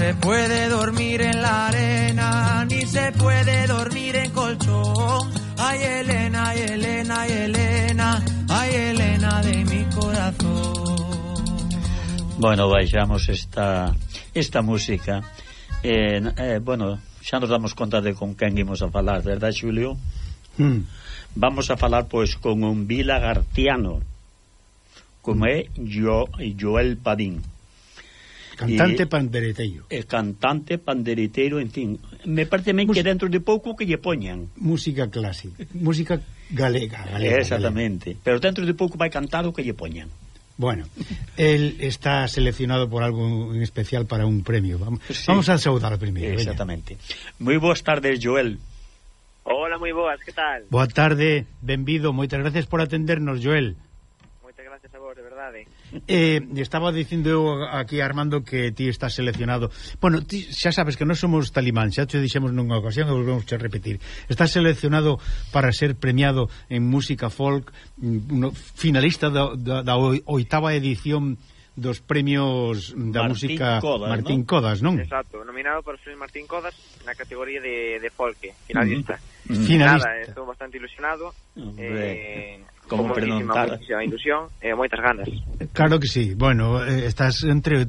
Se puede dormir en la arena, ni se puede dormir en colchón. Ay Elena, ay Elena, ay Elena, ay Elena de mi corazón. Bueno, baixamos esta, esta música. Eh, eh, bueno, xa nos damos conta de con quen imos a falar, verdad, Xulio? Mm. Vamos a falar, pois, con un vilagartiano, como é jo, Joel Padín. Cantante e, pandereteiro. El cantante pandereteiro, en fin. Me parece men que dentro de pouco que lle poñan. Música clásica, música galega, galega. Exactamente. Galega. Pero dentro de pouco vai cantar o que lle poñan. Bueno, él está seleccionado por algo en especial para un premio. Vamos, sí. vamos a saudar primero. Exactamente. Veña. Muy buenas tardes, Joel. Hola, moi boas, que tal? Boa tarde, benvido, moitas gracias por atendernos, Joel. Eh, estaba dicindo eu aquí Armando que ti estás seleccionado. Bueno, ti xa sabes que non somos talimán, xa te dixemos nunha ocasión e volvemos a repetir. Estás seleccionado para ser premiado en música folk, mm, no, finalista da, da, da oitava edición dos premios da Martín música Codas, Martín ¿no? Codas, non? Exacto, nominado para ser Martín Codas na categoría de, de folk, finalista. Mm. mm. Finalista. Nada, estou bastante ilusionado. Hombre. Eh, como con Moitísima cara. Muchísima ilusión e moitas ganas. Claro que sí. Bueno, eh, estás entre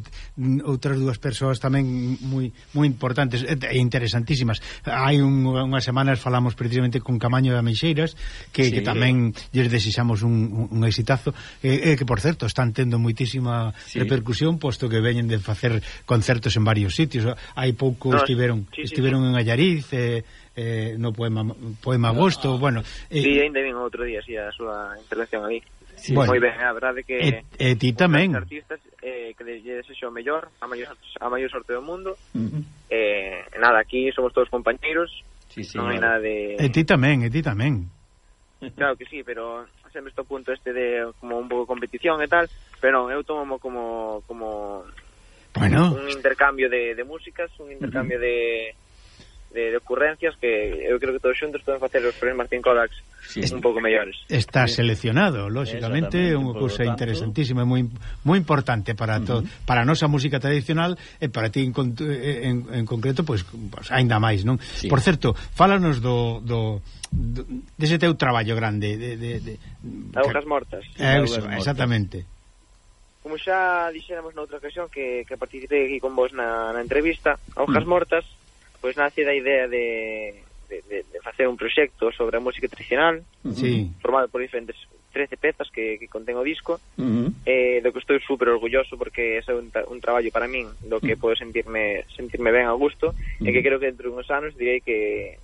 outras dúas persoas tamén moi moi importantes e interesantísimas. Hai un, unhas semanas falamos precisamente con Camaño de Ameixeiras que, sí. que tamén lles desexamos un, un exitazo e, e que, por certo, están tendo moitísima sí. repercusión posto que veñen de facer concertos en varios sitios. Hai pouco no, estiveron sí, sí, estiveron sí. en Allariz e eh, eh, no poema poema Agosto, bueno, eh, sí, ainda vin outro día si sí, a súa intervención ali. Sí, bueno, moi ben, a verdade que e, e ti tamén artistas eh, que lle desexo o mellor, a maior a maior sorte do mundo. Uh -huh. Eh, nada, aquí somos todos compañeiros. Sí, sí, non hai nada de E ti tamén, e ti tamén. Claro que sí, pero sempre estou punto este de como un pouco competición e tal, pero non, eu tomo como como bueno, un intercambio de, de músicas, un intercambio uh -huh. de de, de ocurrencias que eu creo que todos xuntos poden facer os premios Martín Kodaks sí. un pouco mellores. Está sí. seleccionado, lógicamente, é unha cousa interesantísima, moi moi importante para to, uh -huh. Para a nosa música tradicional e para ti en, en, en concreto, pois pues, aínda máis, non? Sí. Por certo, fálanos do, do do dese teu traballo grande de de de Augas mortas. Eh, eso, exactamente. Como xa dixéramos noutra ocasión que, que participei aquí con vos na, na entrevista, Augas mm. Mortas pois nace da idea de, de, de, de facer un proxecto sobre a música tradicional sí. formado por diferentes 13 pezas que, que contén o disco uh -huh. eh, do que estou super orgulloso porque é un, un traballo para min do que podo sentirme sentirme ben a gusto uh -huh. e que creo que dentro de uns anos direi que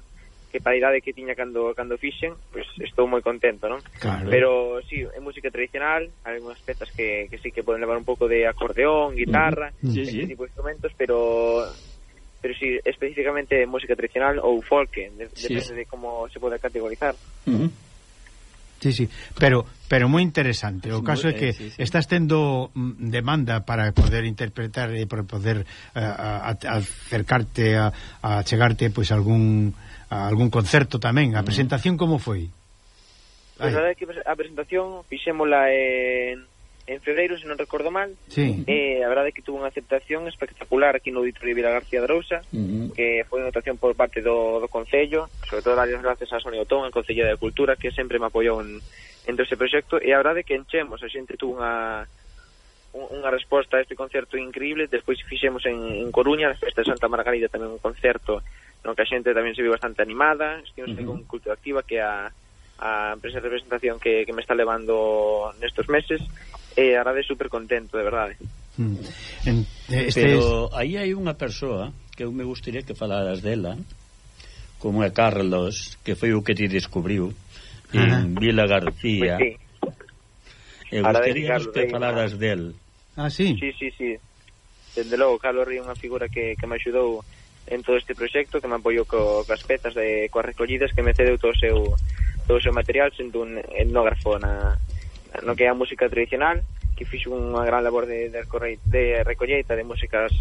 que para a idade que tiña cando cando fixen, pois pues, estou moi contento, non? Claro. Pero si, sí, é música tradicional, hai unhas pezas que, que sí que poden levar un pouco de acordeón, guitarra, uh -huh. sí, sí. tipo de instrumentos, pero pero si sí, específicamente música tradicional ou folk, de, sí. depende de como se pode categorizar. Uh -huh. Sí, sí, pero pero moi interesante. O caso é que eh, sí, sí. estás tendo mm, demanda para poder interpretar e para poder uh, a, a acercarte a, a chegarte pois pues, algún a algún concerto tamén. A mm. presentación como foi? Pues, a, ver, a presentación fixémola en en febreiro, se non recordo mal, sí. eh, a verdade é que tuvo unha aceptación espectacular aquí no Auditorio de Vila García de Rousa, uh -huh. que foi unha actuación por parte do, do Concello, sobre todo as gracias a Sonia Otón, a Concello de Cultura, que sempre me apoiou en, en todo ese proxecto, e a verdade é que enchemos, a xente tuvo unha unha resposta a este concerto increíble despois fixemos en, en Coruña na festa de Santa Margarida tamén un concerto no que a xente tamén se viu bastante animada estivemos uh -huh. con Cultura Activa que a, a empresa de representación que, que me está levando nestos meses e eh, Arabe super contento, de verdade. Mm. En, eh, este Pero aí hai unha persoa que eu me gustaría que falaras dela, como é Carlos, que foi o que ti descubriu, en Vila García. Pues sí. E gustaría que falaras del. Ah, sí? Sí, sí, sí. Dende logo, Carlos Río é unha figura que, que me axudou en todo este proxecto, que me apoiou co, coas pezas, de, coas recollidas, que me cedeu todo o seu, todo o seu material, sendo un etnógrafo na, no que é a música tradicional que fixo unha gran labor de, de, de recolleita de músicas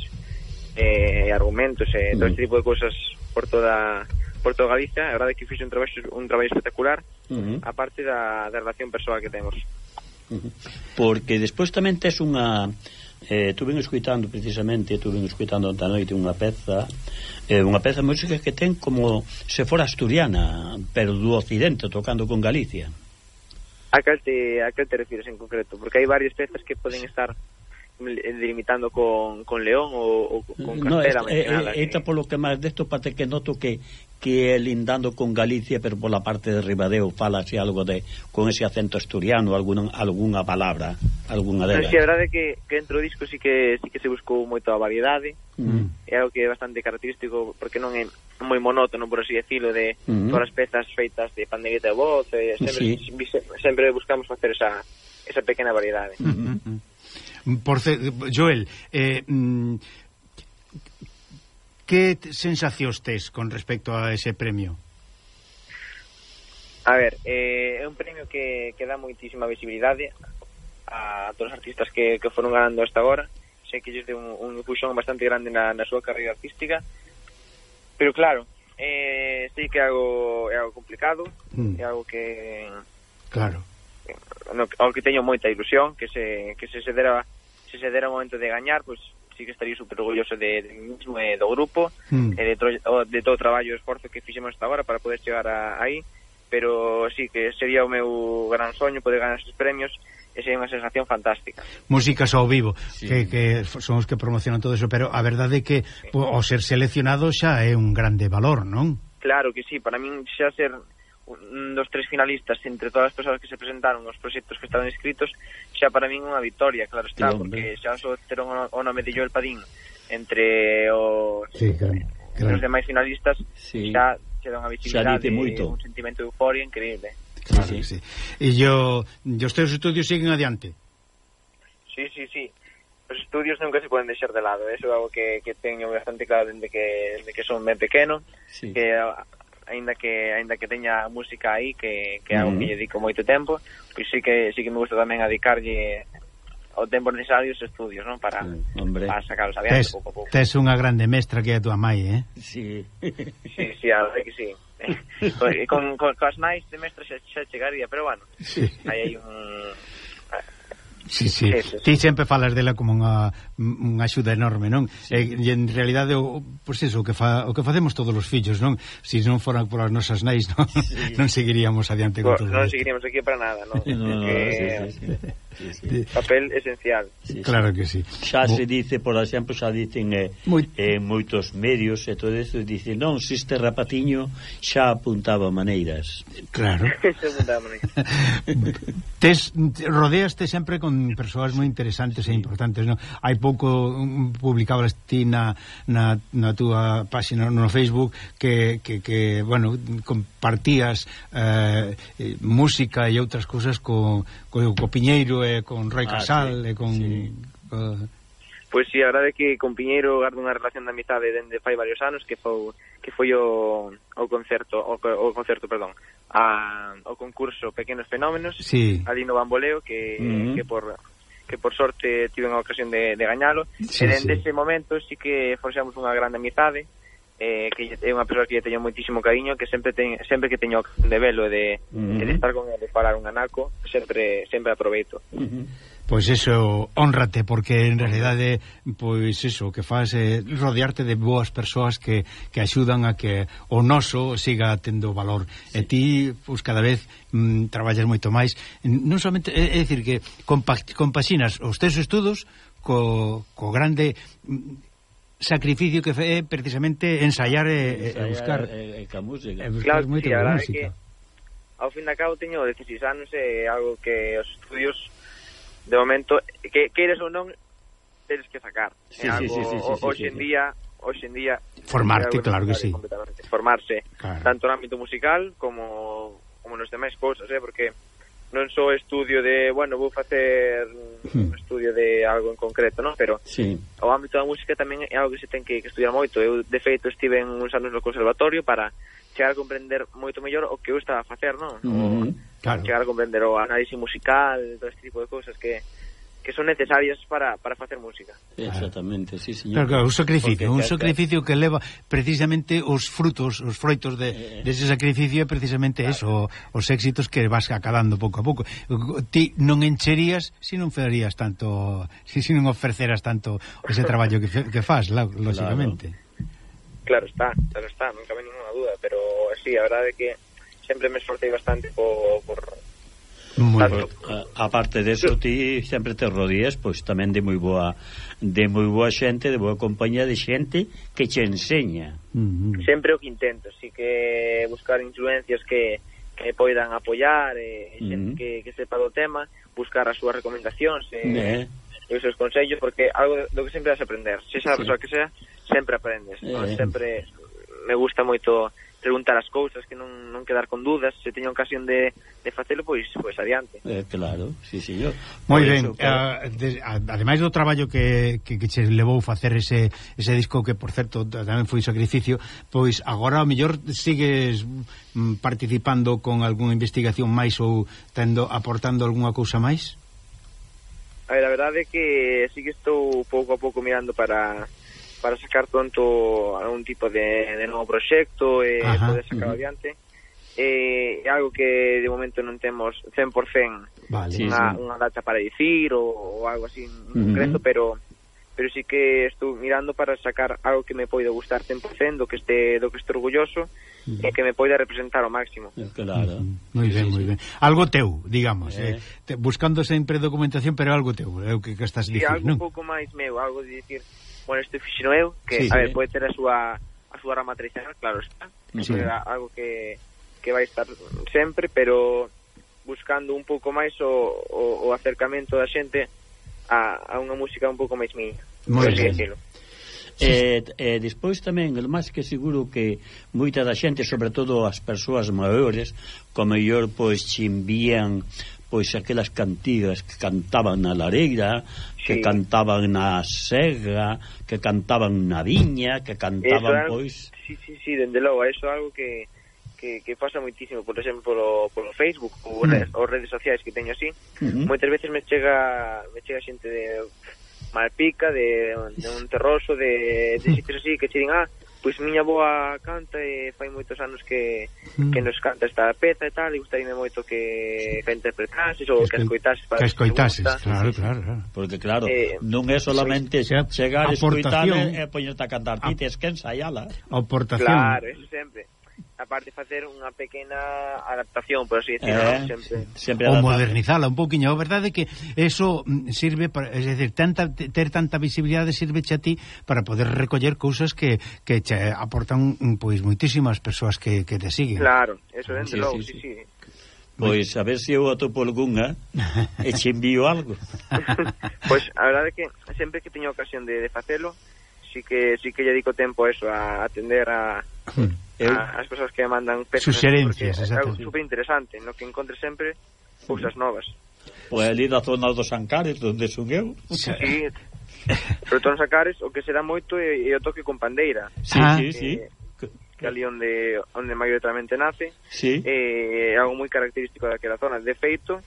eh, argumentos e eh, todo este tipo de cousas por toda por toda Galicia, a verdade que fixo un traballo un traballo espectacular, uh -huh. aparte da, da relación persoal que temos. Porque despois tamén tes unha eh, tu ven escuitando precisamente tu ven escuitando anta noite unha peza eh, unha peza música que ten como se fora asturiana pero do occidente tocando con Galicia a cal te, a cal te refires en concreto? Porque hai varias pezas que poden estar eh, delimitando con, con León ou, ou con Castela. Eh, no, esta, eh, esta polo que máis desto parte que noto que que é lindando con Galicia, pero pola parte de Ribadeo fala así algo de con ese acento asturiano, alguna alguna palabra, alguna delas. Pero a verdade que, que entre o disco sí que sí que se buscou moito a variedade. Mm. É algo que é bastante característico porque non é moi monótono, por así decirlo, de mm. todas as pezas feitas de pandereta de voz, e sempre, sí. sempre buscamos facer esa, esa pequena variedade. Mm -hmm. Por Joel, eh, mm, que sensacións tes con respecto a ese premio? A ver, eh, é un premio que, que dá moitísima visibilidade a todos os artistas que, que foron ganando hasta agora. Sei que lles deu un, un puxón bastante grande na, na súa carreira artística. Pero claro, eh, sei que é algo, é algo complicado, mm. é algo que... Claro. No, ao que teño moita ilusión, que se, que se, se dera se se dera o momento de gañar, pois pues, sí que estaría super orgulloso de, de mí mismo e do grupo, mm. e de, tro, de todo o traballo e esforzo que fixemos hasta agora para poder chegar a, aí, pero sí que sería o meu gran soño poder ganar esos premios e sería unha sensación fantástica. Músicas ao vivo, sí. que, que son os que promocionan todo eso, pero a verdade é que sí. ao ser seleccionado xa é un grande valor, non? Claro que sí, para min xa ser dos tres finalistas entre todas as persoas que se presentaron os proxectos que estaban inscritos xa para min unha victoria, claro está, sí, porque xa só teron o nome de Joel Padín entre os, sí, claro, claro. os demais finalistas sí. xa se dá unha visibilidade moito. un sentimento de euforia increíble claro, sí, sí. e yo, e os teus estudios siguen adiante sí, sí, sí os estudios nunca se poden deixar de lado eso é algo que, que teño bastante claro dende que, dende que son ben pequeno sí. que aínda que aínda que teña música aí que, que é algo que lle dedico moito tempo, pois sí que sí que me gusta tamén adicarlle o tempo necesario os estudios, non, para, sí, hombre. para sacarlos adiante tes, pouco a pouco. Tes unha grande mestra que é a tua mãe, eh? Sí. sí, sí, a verdade que sí. Pois, con, con, coas nais de mestre xa, xa chegaría, pero bueno, sí. hai aí un... Sí, sí. sí, sí. Ti sempre falas dela como unha unha axuda enorme, non? Sí. E, e en realidade o pois pues eso, o que fa, o que facemos todos os fillos, non? Se si non foran por as nosas nais, non, sí. non seguiríamos adiante con todo. Non seguiríamos aquí para nada, non? no, no, que... Eh, sí, sí, sí. Sí, sí. Papel esencial. Sí, claro sí. que sí. Xa se dice, por exemplo, xa dicen eh, Moi... eh, moitos medios e todo eso, dicen, non, se este rapatiño xa apuntaba maneiras. Claro. Tes, rodeaste sempre con persoas moi interesantes e importantes, non? Hai pouco mm, publicabas ti na, na, na túa páxina no Facebook que, que, que bueno, compartías eh, eh, música e outras cousas co, co, co Piñeiro e con Roy ah, Casal sí, e con... Sí. Uh, Pois si, sí, a verdade é que con Piñeiro gardo unha relación de amizade dende fai varios anos que foi que foi o, o concerto o, o concerto, perdón, a, o concurso Pequenos Fenómenos sí. ali no Bamboleo que, uh -huh. que por que por sorte tiven a ocasión de, de gañalo sí, e dende sí. ese momento sí que forxamos unha grande amizade eh, que é unha persoa que lle teño moitísimo cariño que sempre ten, sempre que teño de velo e de, uh -huh. de estar con ele falar un anaco sempre sempre aproveito. Pois eso, honrate, porque en realidade, pois eso, que faz é eh, rodearte de boas persoas que, que axudan a que o noso siga tendo valor. Sí. E ti, pois cada vez mm, traballas moito máis. Non somente, é, é dicir, que compaxinas os teus estudos co, co grande mm, sacrificio que é precisamente ensaiar e, e buscar e, e, música. E buscar claro, moito sí, música. Que, ao fin da cabo teño 16 anos e algo que os estudios de momento, que queres ou non, tens que sacar. Sí, algo, sí, sí, sí, sí, hoxe sí, en sí. día, hoxe en día formarte, claro que sí. Formarse claro. tanto no ámbito musical como como nos demais cousas, eh, porque non só estudio de, bueno, vou facer hmm. un estudio de algo en concreto, non? Pero sí. o ámbito da música tamén é algo que se ten que, que estudiar moito. Eu, de feito, estive en uns anos no conservatorio para chegar a comprender moito mellor o que eu estaba a facer, non? Uh claro. Chegar a comprender o análise musical, todo este tipo de cousas que que son necesarias para, para facer música. Exactamente, sí, señor. Claro, claro, un sacrificio, Porque, un sacrificio que leva precisamente os frutos, os froitos de, eh, eh. dese sacrificio é precisamente claro. eso, os éxitos que vas acabando pouco a pouco. Ti non encherías se si non farías tanto, se si, si non ofreceras tanto ese traballo que, que fas, lógicamente. Claro. Claro está, claro está, non cabe ninguna duda, pero sí, a verdade é que sempre me esforcei bastante por, por Muy bo, a, a parte eso, ti sempre te rodeas pois tamén de moi boa de moi boa xente, de boa compañía de xente que che enseña. Mm. Sempre o que intento, así que buscar influencias que que poidan apoiar e, e xente que, que sepa do tema, buscar as súas recomendacións e, eh. eh e os seus consellos, porque algo do que sempre vas a aprender. Se esa sí. persoa que sea, sempre aprendes. Eh, non? Sempre me gusta moito preguntar as cousas, que non, non quedar con dudas, se teño ocasión de, de facelo, pois pois adiante. Eh, claro, sí, señor. Moi ben, claro. uh, de, ademais do traballo que, que, que che levou facer ese, ese disco, que por certo tamén foi sacrificio, pois agora o mellor sigues mm, participando con algunha investigación máis ou tendo aportando algunha cousa máis? A ver, a verdade é que sí que estou pouco a pouco mirando para para sacar pronto algún tipo de, de novo proxecto e eh, Ajá, poder sacar uh -huh. adiante. Eh, é algo que de momento non temos 100% vale, unha, sí, sí. unha data para dicir ou, ou algo así en uh -huh. concreto, pero pero sí que estou mirando para sacar algo que me poida gustar 100%, do que este do que estou orgulloso uh -huh. e que me poida representar ao máximo. Eh, claro. Uh -huh. Moi ben, sí, moi ben. Algo teu, digamos, eh. eh te, buscando sempre documentación, pero algo teu, é o que, que estás dicindo, sí, algo non? un pouco máis meu, algo de dicir, bueno, isto fixino eu, que sí, a sí. ver, pode ter a súa a súa rama tradicional, claro está, sí. algo que que vai estar sempre, pero buscando un pouco máis o, o, o acercamento da xente a, a unha música un pouco máis miña. Moi ben. Eh, eh, despois tamén, máis que seguro que moita da xente, sobre todo as persoas maiores, como mellor pois che envían pois aquelas cantigas que cantaban na lareira, sí. que cantaban na sega, que cantaban na viña, que cantaban eso, pois... Sí, sí, sí, dende logo, eso é algo que que, que pasa moitísimo, por exemplo, polo, polo Facebook ou mm. redes, ou redes sociais que teño así, mm moitas veces me chega me chega xente de Malpica, de, de un terroso, de, de sitios así que che din, ah, pois miña boa canta e fai moitos anos que, mm. que nos canta esta peza e tal, e gustaríame moito que, que interpretases ou que, que escoitases para que escoitases, claro, claro, claro. Porque claro, eh, non é solamente chegar, escoitar e, e poñerte a cantar ti, tens que ensaiala. Aportación. Claro, eso sempre aparte facer unha pequena adaptación, por así decirlo, eh, sempre, sempre o modernizala un pouquiño, A verdade é que eso mm, sirve para, es decir, tanta, ter tanta visibilidade sirve a ti para poder recoller cousas que, que che aportan mm, pois moitísimas persoas que, que te siguen. Claro, eso dentro, sí, logo, sí, sí. sí. sí. Pois a ver se eu atopo algunha e che envío algo. pois a verdade é que sempre que teño ocasión de, de facelo sí que sí que lle dedico tempo a eso, a atender a, hmm. eu, a as persoas que me mandan pezas, suxerencias, é algo super interesante, no que encontre sempre cousas novas. Pois pues ali da zona dos Ancares, onde son eu. Sí, todo nos Ancares o que se dá moito é, é o toque con pandeira. Sí, ah. sí, sí. Eh, que ali onde onde maioritariamente nace sí. Eh, é eh, algo moi característico daquela zona de feito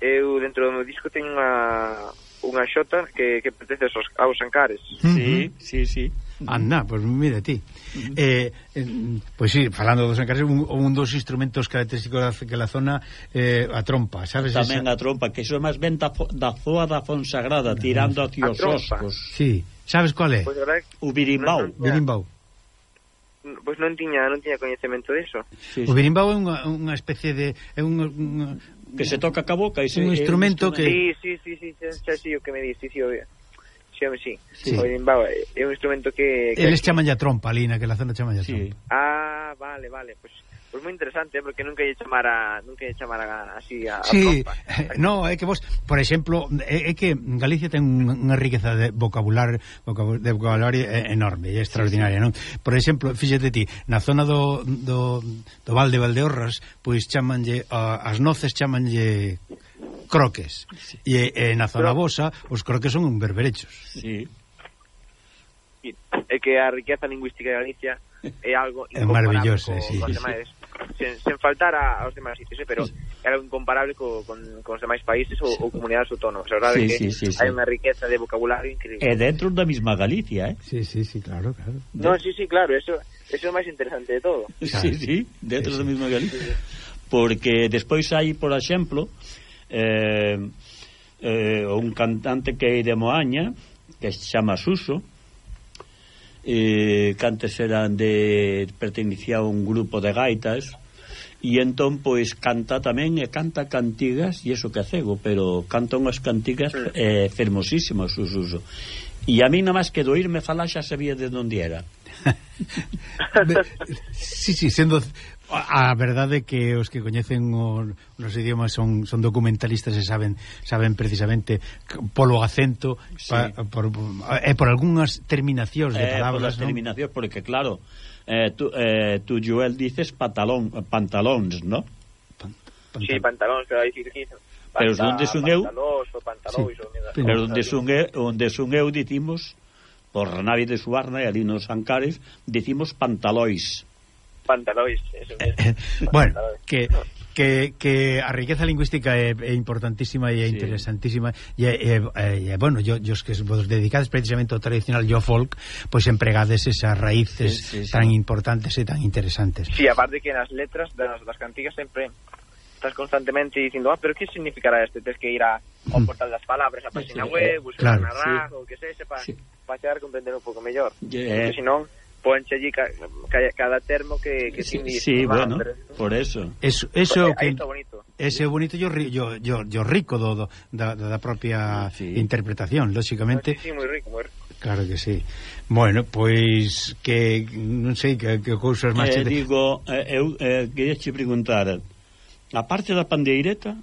eu dentro do meu disco teño unha unha xota que, que pertence aos, aos Ancares. Sí, uh -huh. sí, sí. Anda, pois pues mira ti. Uh -huh. eh, eh, pois pues sí, falando dos encares, un, un dos instrumentos característicos da, que la zona eh, a trompa, sabes? Tamén esa? a trompa, que iso é máis ben da, da zoa da Fonsagrada, uh -huh. tirando hacia os oscos. Sí, sabes cuál é? Pois pues, o birimbau. No, birimbau. Pois non tiña non tiña coñecemento diso. Sí, o birimbau é unha, unha especie de é un, un, que se toca ca boca ese, un instrumento que Sí, sí, sí, sí, xa, sí, o que me dis, sí, sí, o, xa, sí, sí. O limbaba, é un instrumento que, que Eles chaman ya trompa ali naquela zona chaman ya sí. trompa. Ah, vale, vale, pues, pues moi interesante, ¿eh? porque nunca lle chamara, nunca lle chamara así a, sí, a eh, no, é que vos, por exemplo, é, eh, é que Galicia ten unha riqueza de vocabular, de vocabulario enorme e extraordinaria, non? Por exemplo, fíxate ti, na zona do, do, do Val de Valdeorras, pois chamanlle as noces chamanlle croques. Sí. E, e na zona Pero... vosa os croques son un berberechos. Sí. É que a riqueza lingüística de Galicia é algo é maravilloso, co, sí, sí, sí sen, sen faltar a, aos demais sitios, eh? pero é algo incomparable co, con, con os demais países ou, ou comunidades autónomas. A verdade sí, que sí, sí, hai sí. unha riqueza de vocabulario increíble. E dentro da mesma Galicia, eh? Sí, sí, sí, claro, claro. No, sí, sí, claro, eso, eso é o máis interesante de todo. Claro. Sí, sí, dentro sí. da mesma Galicia. Sí, sí. Porque despois hai, por exemplo, eh, eh, un cantante que é de Moaña, que se chama Suso, eh, que antes eran de pertenecía a un grupo de gaitas e entón pois canta tamén e canta cantigas e iso que é cego, pero canta unhas cantigas eh, fermosísimas sus uso. E a mí nada máis que doirme falar xa sabía de onde era. sí, sí, sendo A verdade é que os que coñecen os, os idiomas son, son documentalistas e saben saben precisamente polo acento sí. pa, por, e por algunhas terminacións de eh, palabras, eh, por terminacións, ¿no? porque claro, eh, tú, eh, tú Joel dices pantalón, pantalóns, ¿no? Pantalón. Sí, pantalóns, que dicir Pero onde son eu? Pantalóns, sí. Pero onde son eu, onde son eu dicimos por nave de Suarna e ali nos Ancares dicimos pantalóis pantalois. Eso eh, eh, bueno, pantalois. que... Que, que a riqueza lingüística é, é importantísima e é sí. interesantísima e, e, e, e bueno, yo, yo es que vos dedicades precisamente ao tradicional yo folk pois empregades esas raíces sí, sí, sí. tan importantes e tan interesantes Si, sí, aparte que nas letras das, das cantigas sempre estás constantemente dicindo, ah, pero que significará este? Tens que ir a, ao mm. portal das palabras, a página web, buscar claro, na RAG, sí. ou que sei, para, sí. pa chegar a comprender un pouco mellor. Yeah. Porque senón, ponche allí ca, ca, cada termo que, que sí, significa. Sí, bueno, pero... por eso. Eso, eso Porque, que... Está bonito. Ese é bonito yo, yo, yo, yo rico do, do, da, da propia sí. interpretación, lóxicamente. Sí, sí, moi rico, moi rico. Claro que sí. Bueno, pois que non sei que, que cousas máis... Eh, te... digo, eh, eu eh, queria che preguntar, a parte da pandeireta,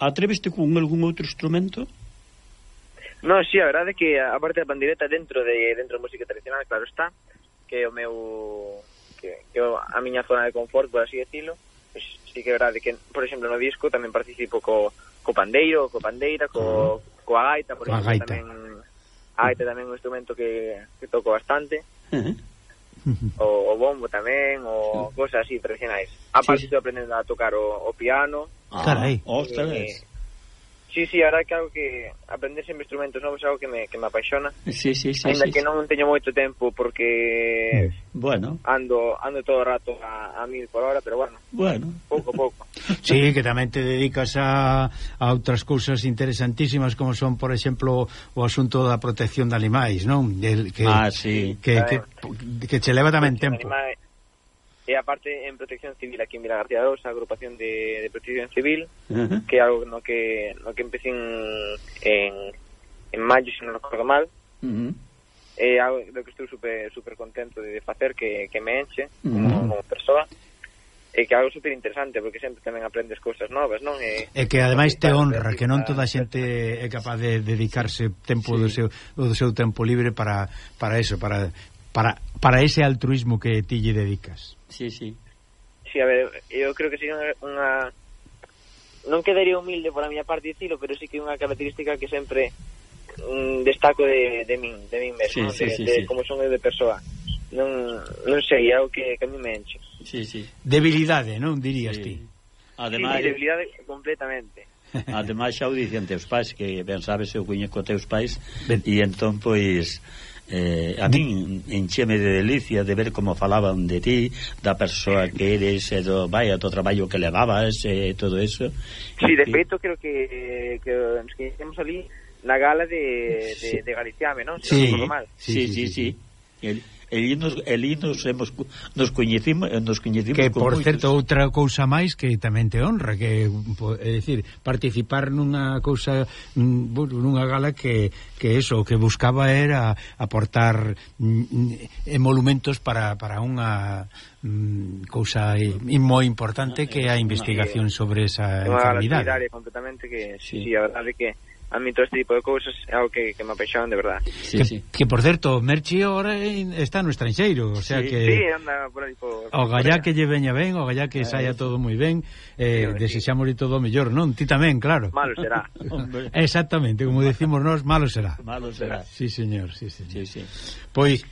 atreveste con algún outro instrumento? Non, si, sí, a verdade é que a parte da pandeireta dentro de dentro da música tradicional, claro está, que é o meu que, que a miña zona de confort, por así decirlo. pues, sí que é verdade que, por exemplo, no disco tamén participo co, co pandeiro, co pandeira, co, coa gaita, por exemplo, gaita. tamén a gaita tamén un instrumento que, que toco bastante. eh? o, o bombo tamén, o cosas así tradicionais. A parte sí. estou aprendendo a tocar o, o piano. Ah, Carai, ostras. eh, Sí, sí, ahora que algo que aprender sempre instrumentos novos é algo que me, que me apaixona. Sí, sí, sí, Ainda sí, que sí. non teño moito tempo porque bueno, ando ando todo o rato a, a mil por hora, pero bueno. Bueno, pouco pouco. sí, que tamén te dedicas a, a outras cousas interesantísimas como son, por exemplo, o asunto da protección de animais, non? Del que Ah, sí. que, que, que che leva tamén tempo. Animais, e aparte en protección civil aquí en Vila García de Orosa, agrupación de, de protección civil, uh -huh. que é algo no que no que empecé en, en, en maio, se non recordo mal. Uh -huh. É algo do que estou super, super contento de facer, que, que me enche uh -huh. como, como persoa e que algo super interesante porque sempre tamén aprendes cousas novas, non? E, e que ademais te honra, que non toda a xente é capaz de dedicarse tempo sí. do seu do seu tempo libre para para eso, para para para ese altruismo que ti lle dedicas. Sí, sí. Sí, a ver, eu creo que sería unha non quedaría humilde por a miña parte dicilo, pero sí que é unha característica que sempre mm, destaco de, de min, de min mesmo, sí, sí, de, sí, de sí. como son eu de persoa. Non, non sei, é algo que, que a mí me enche. Sí, sí. Debilidade, non dirías sí. ti? Ademais, sí, debilidade completamente. Ademais xa o dicen teus pais que ben sabes eu coñeco teus pais e entón pois eh, a min encheme de delicia de ver como falaban de ti da persoa que eres e do, vai, do traballo que levabas e eh, todo eso. Si, sí, de eh, feito creo que, que nos quedemos ali na gala de, de, sí. de Galiciame non? Si, si, si, si el nos, el nos, hemos, nos coñecimos, nos coñecimos Que, por moitos. certo, outra cousa máis que tamén te honra, que, é dicir, participar nunha cousa, nunha gala que, que eso, que buscaba era aportar emolumentos para, para unha cousa moi importante que é a investigación sobre esa enfermidade. É unha gala completamente que, sí. sí, a verdade que a mí todo este tipo de cousas é algo que, que me apaixonan de verdad. Sí, que, sí. que por certo, Merchi ahora está no estranxeiro, o sea sí, que Sí, anda por aí por, O gallá que lle veña ben, o gallá que eh, saia todo moi ben, eh sí, sí. todo o mellor, non? Ti tamén, claro. Malo será. Exactamente, como decimos nós, malo será. Malo será. Sí, señor, sí, señor. Sí, sí. Pois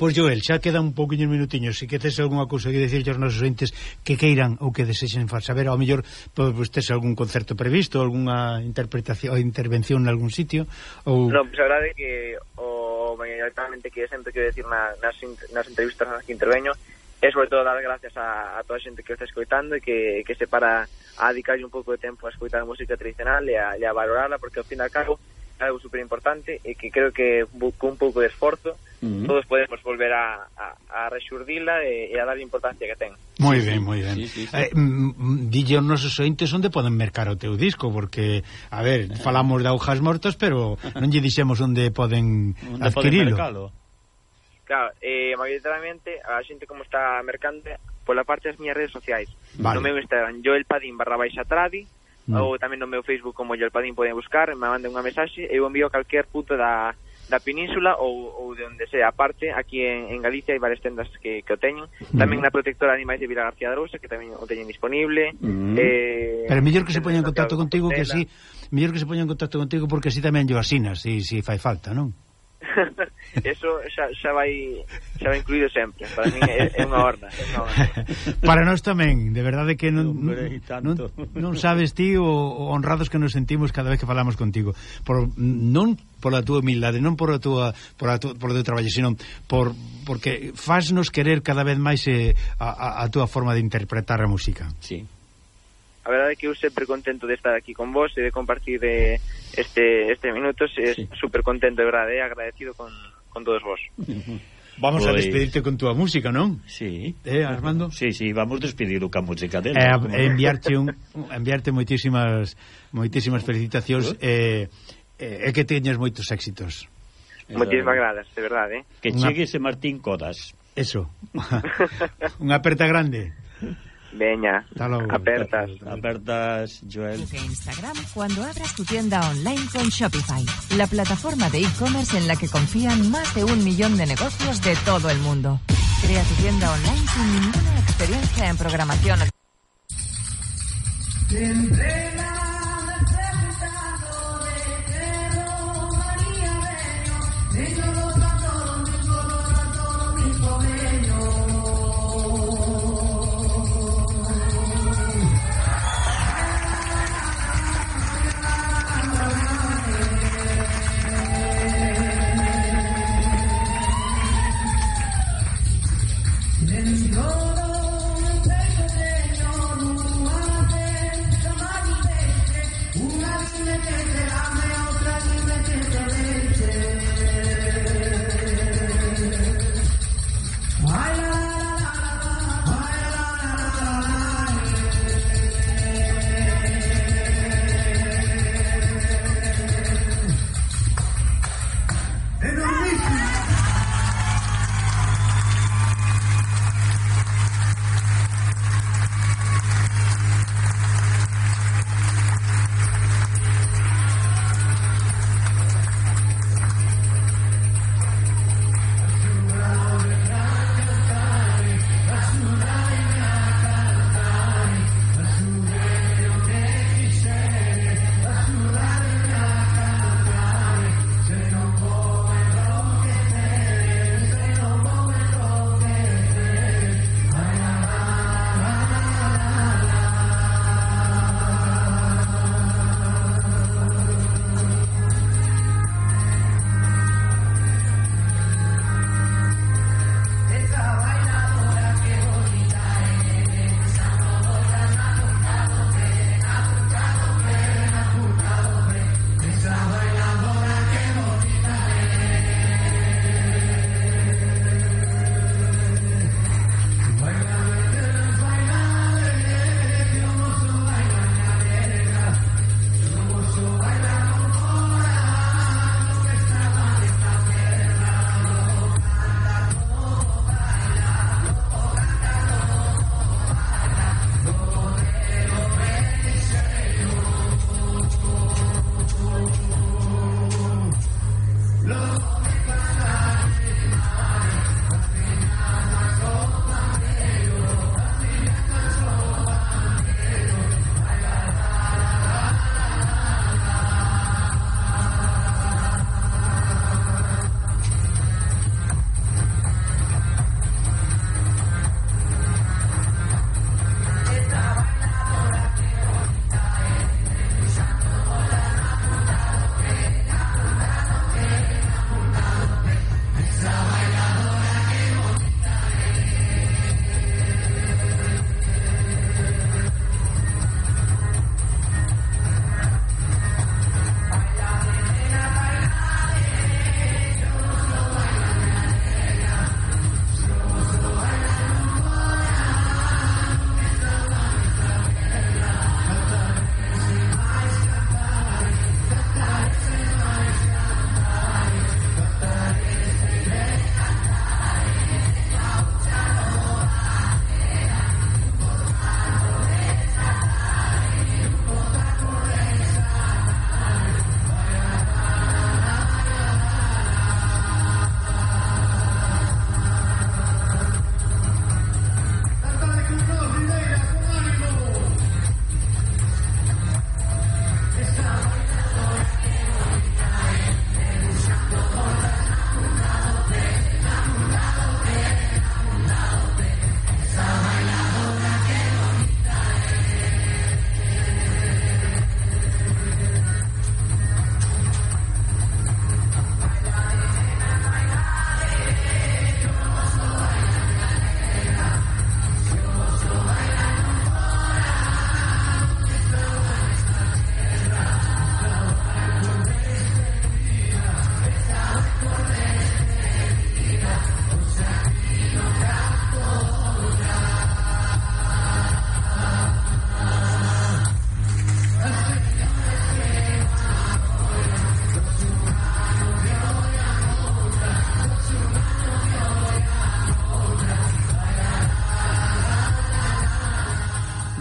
Pois Joel, xa queda un pouquinho minutiños se que tes algunha cousa que dicir aos nosos entes que queiran ou que desexen saber ao mellor pois tes algún concerto previsto algunha interpretación ou intervención en algún sitio ou... No, pues, a verdade que o maioritariamente que sempre quero decir na, nas, nas entrevistas nas que interveño é sobre todo dar gracias a, a toda a xente que está escoitando e que, que se para a dedicarlle un pouco de tempo a escoitar a música tradicional e a, e a valorarla porque ao fin e al cabo algo super importante e que creo que con un pouco de esforzo uh -huh. todos podemos volver a, a, a rexurdila e, e a dar importancia que ten. Moi ben, moi ben. Sí, sí, sí. Eh, dille aos nosos ointes onde poden mercar o teu disco, porque, a ver, falamos de aujas mortas, pero non lle dixemos onde poden onde adquirilo. Poden claro, eh, maioritariamente a xente como está mercante pola parte das miñas redes sociais. Vale. No meu Instagram, Joel Padín barra baixa tradi, mm. ou tamén no meu Facebook como Yolpadín poden buscar, me manden unha mensaxe, eu envío a calquer punto da, da península ou, ou de onde sea. Aparte, aquí en, en Galicia hai varias tendas que, que o teñen. Mm. Tamén na protectora de animais de Vila García de Arousa, que tamén o teñen disponible. Mm. Eh, Pero mellor que se poña en contacto contigo, que si... Sí, mellor que se poña en contacto contigo, porque así tamén yo asinas, si, si fai falta, non? Eso xa, xa vai xa vai incluído sempre. Para min é, é unha horna, é unha horna. Para nós tamén, de verdade que non Hombre, non, non sabes ti o, o honrados que nos sentimos cada vez que falamos contigo. Por non pola túa humildade, non por a túa por a túa, por o teu traballo, sino por porque faznos querer cada vez máis eh, a, a, a túa forma de interpretar a música. Sí. A verdade é que eu sempre contento de estar aquí con vos e de compartir eh, este, este minutos. É sí. super contento, de verdade, e eh, agradecido con, con todos vos. Vamos pois... a despedirte con túa música, non? Sí. Eh, Armando? Sí, sí, vamos despedir o ca música dela. Eh, como... Eh, enviarte un, enviarte moitísimas moitísimas felicitacións e eh, eh, que teñas moitos éxitos. Moitísimas gracias, de verdade. Eh? Que chegue ese Martín Codas. Eso. Unha aperta grande. Veña, Hasta apertas. Apertas, Joel. Instagram cuando abras tu tienda online con Shopify, la plataforma de e-commerce en la que confían más de un millón de negocios de todo el mundo. Crea tu tienda online sin ninguna experiencia en programación. Niño,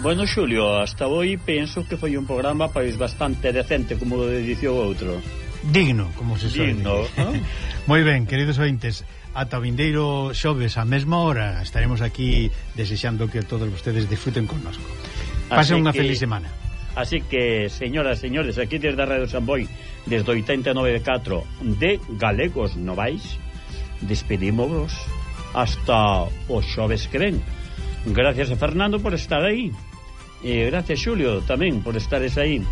Bueno, Xulio, hasta hoy penso que foi un programa pois bastante decente, como dicía o outro. Digno, como se sabe. Digno, ¿no? Moi ben, queridos ointes, ata o vindeiro xoves a mesma hora estaremos aquí desexando que todos vostedes disfruten connosco. Pasen unha que... feliz semana. Así que, señoras e señores, aquí desde a Radio Samboy, desde 89.4 de Galegos Novais, despedímonos hasta o xoves que ven. Gracias a Fernando por estar aí. E gracias, Xulio, tamén por estares aí.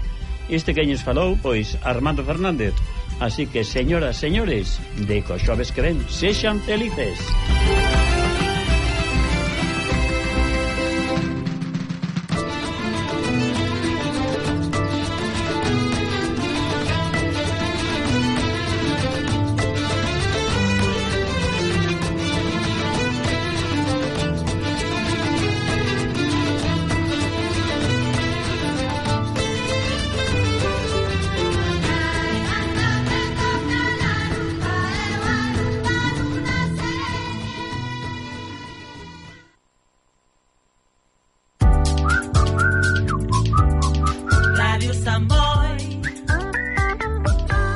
Este que nos falou, pois, Armando Fernández. Así que, señoras, señores, de co xoves que ven, sexan felices. Música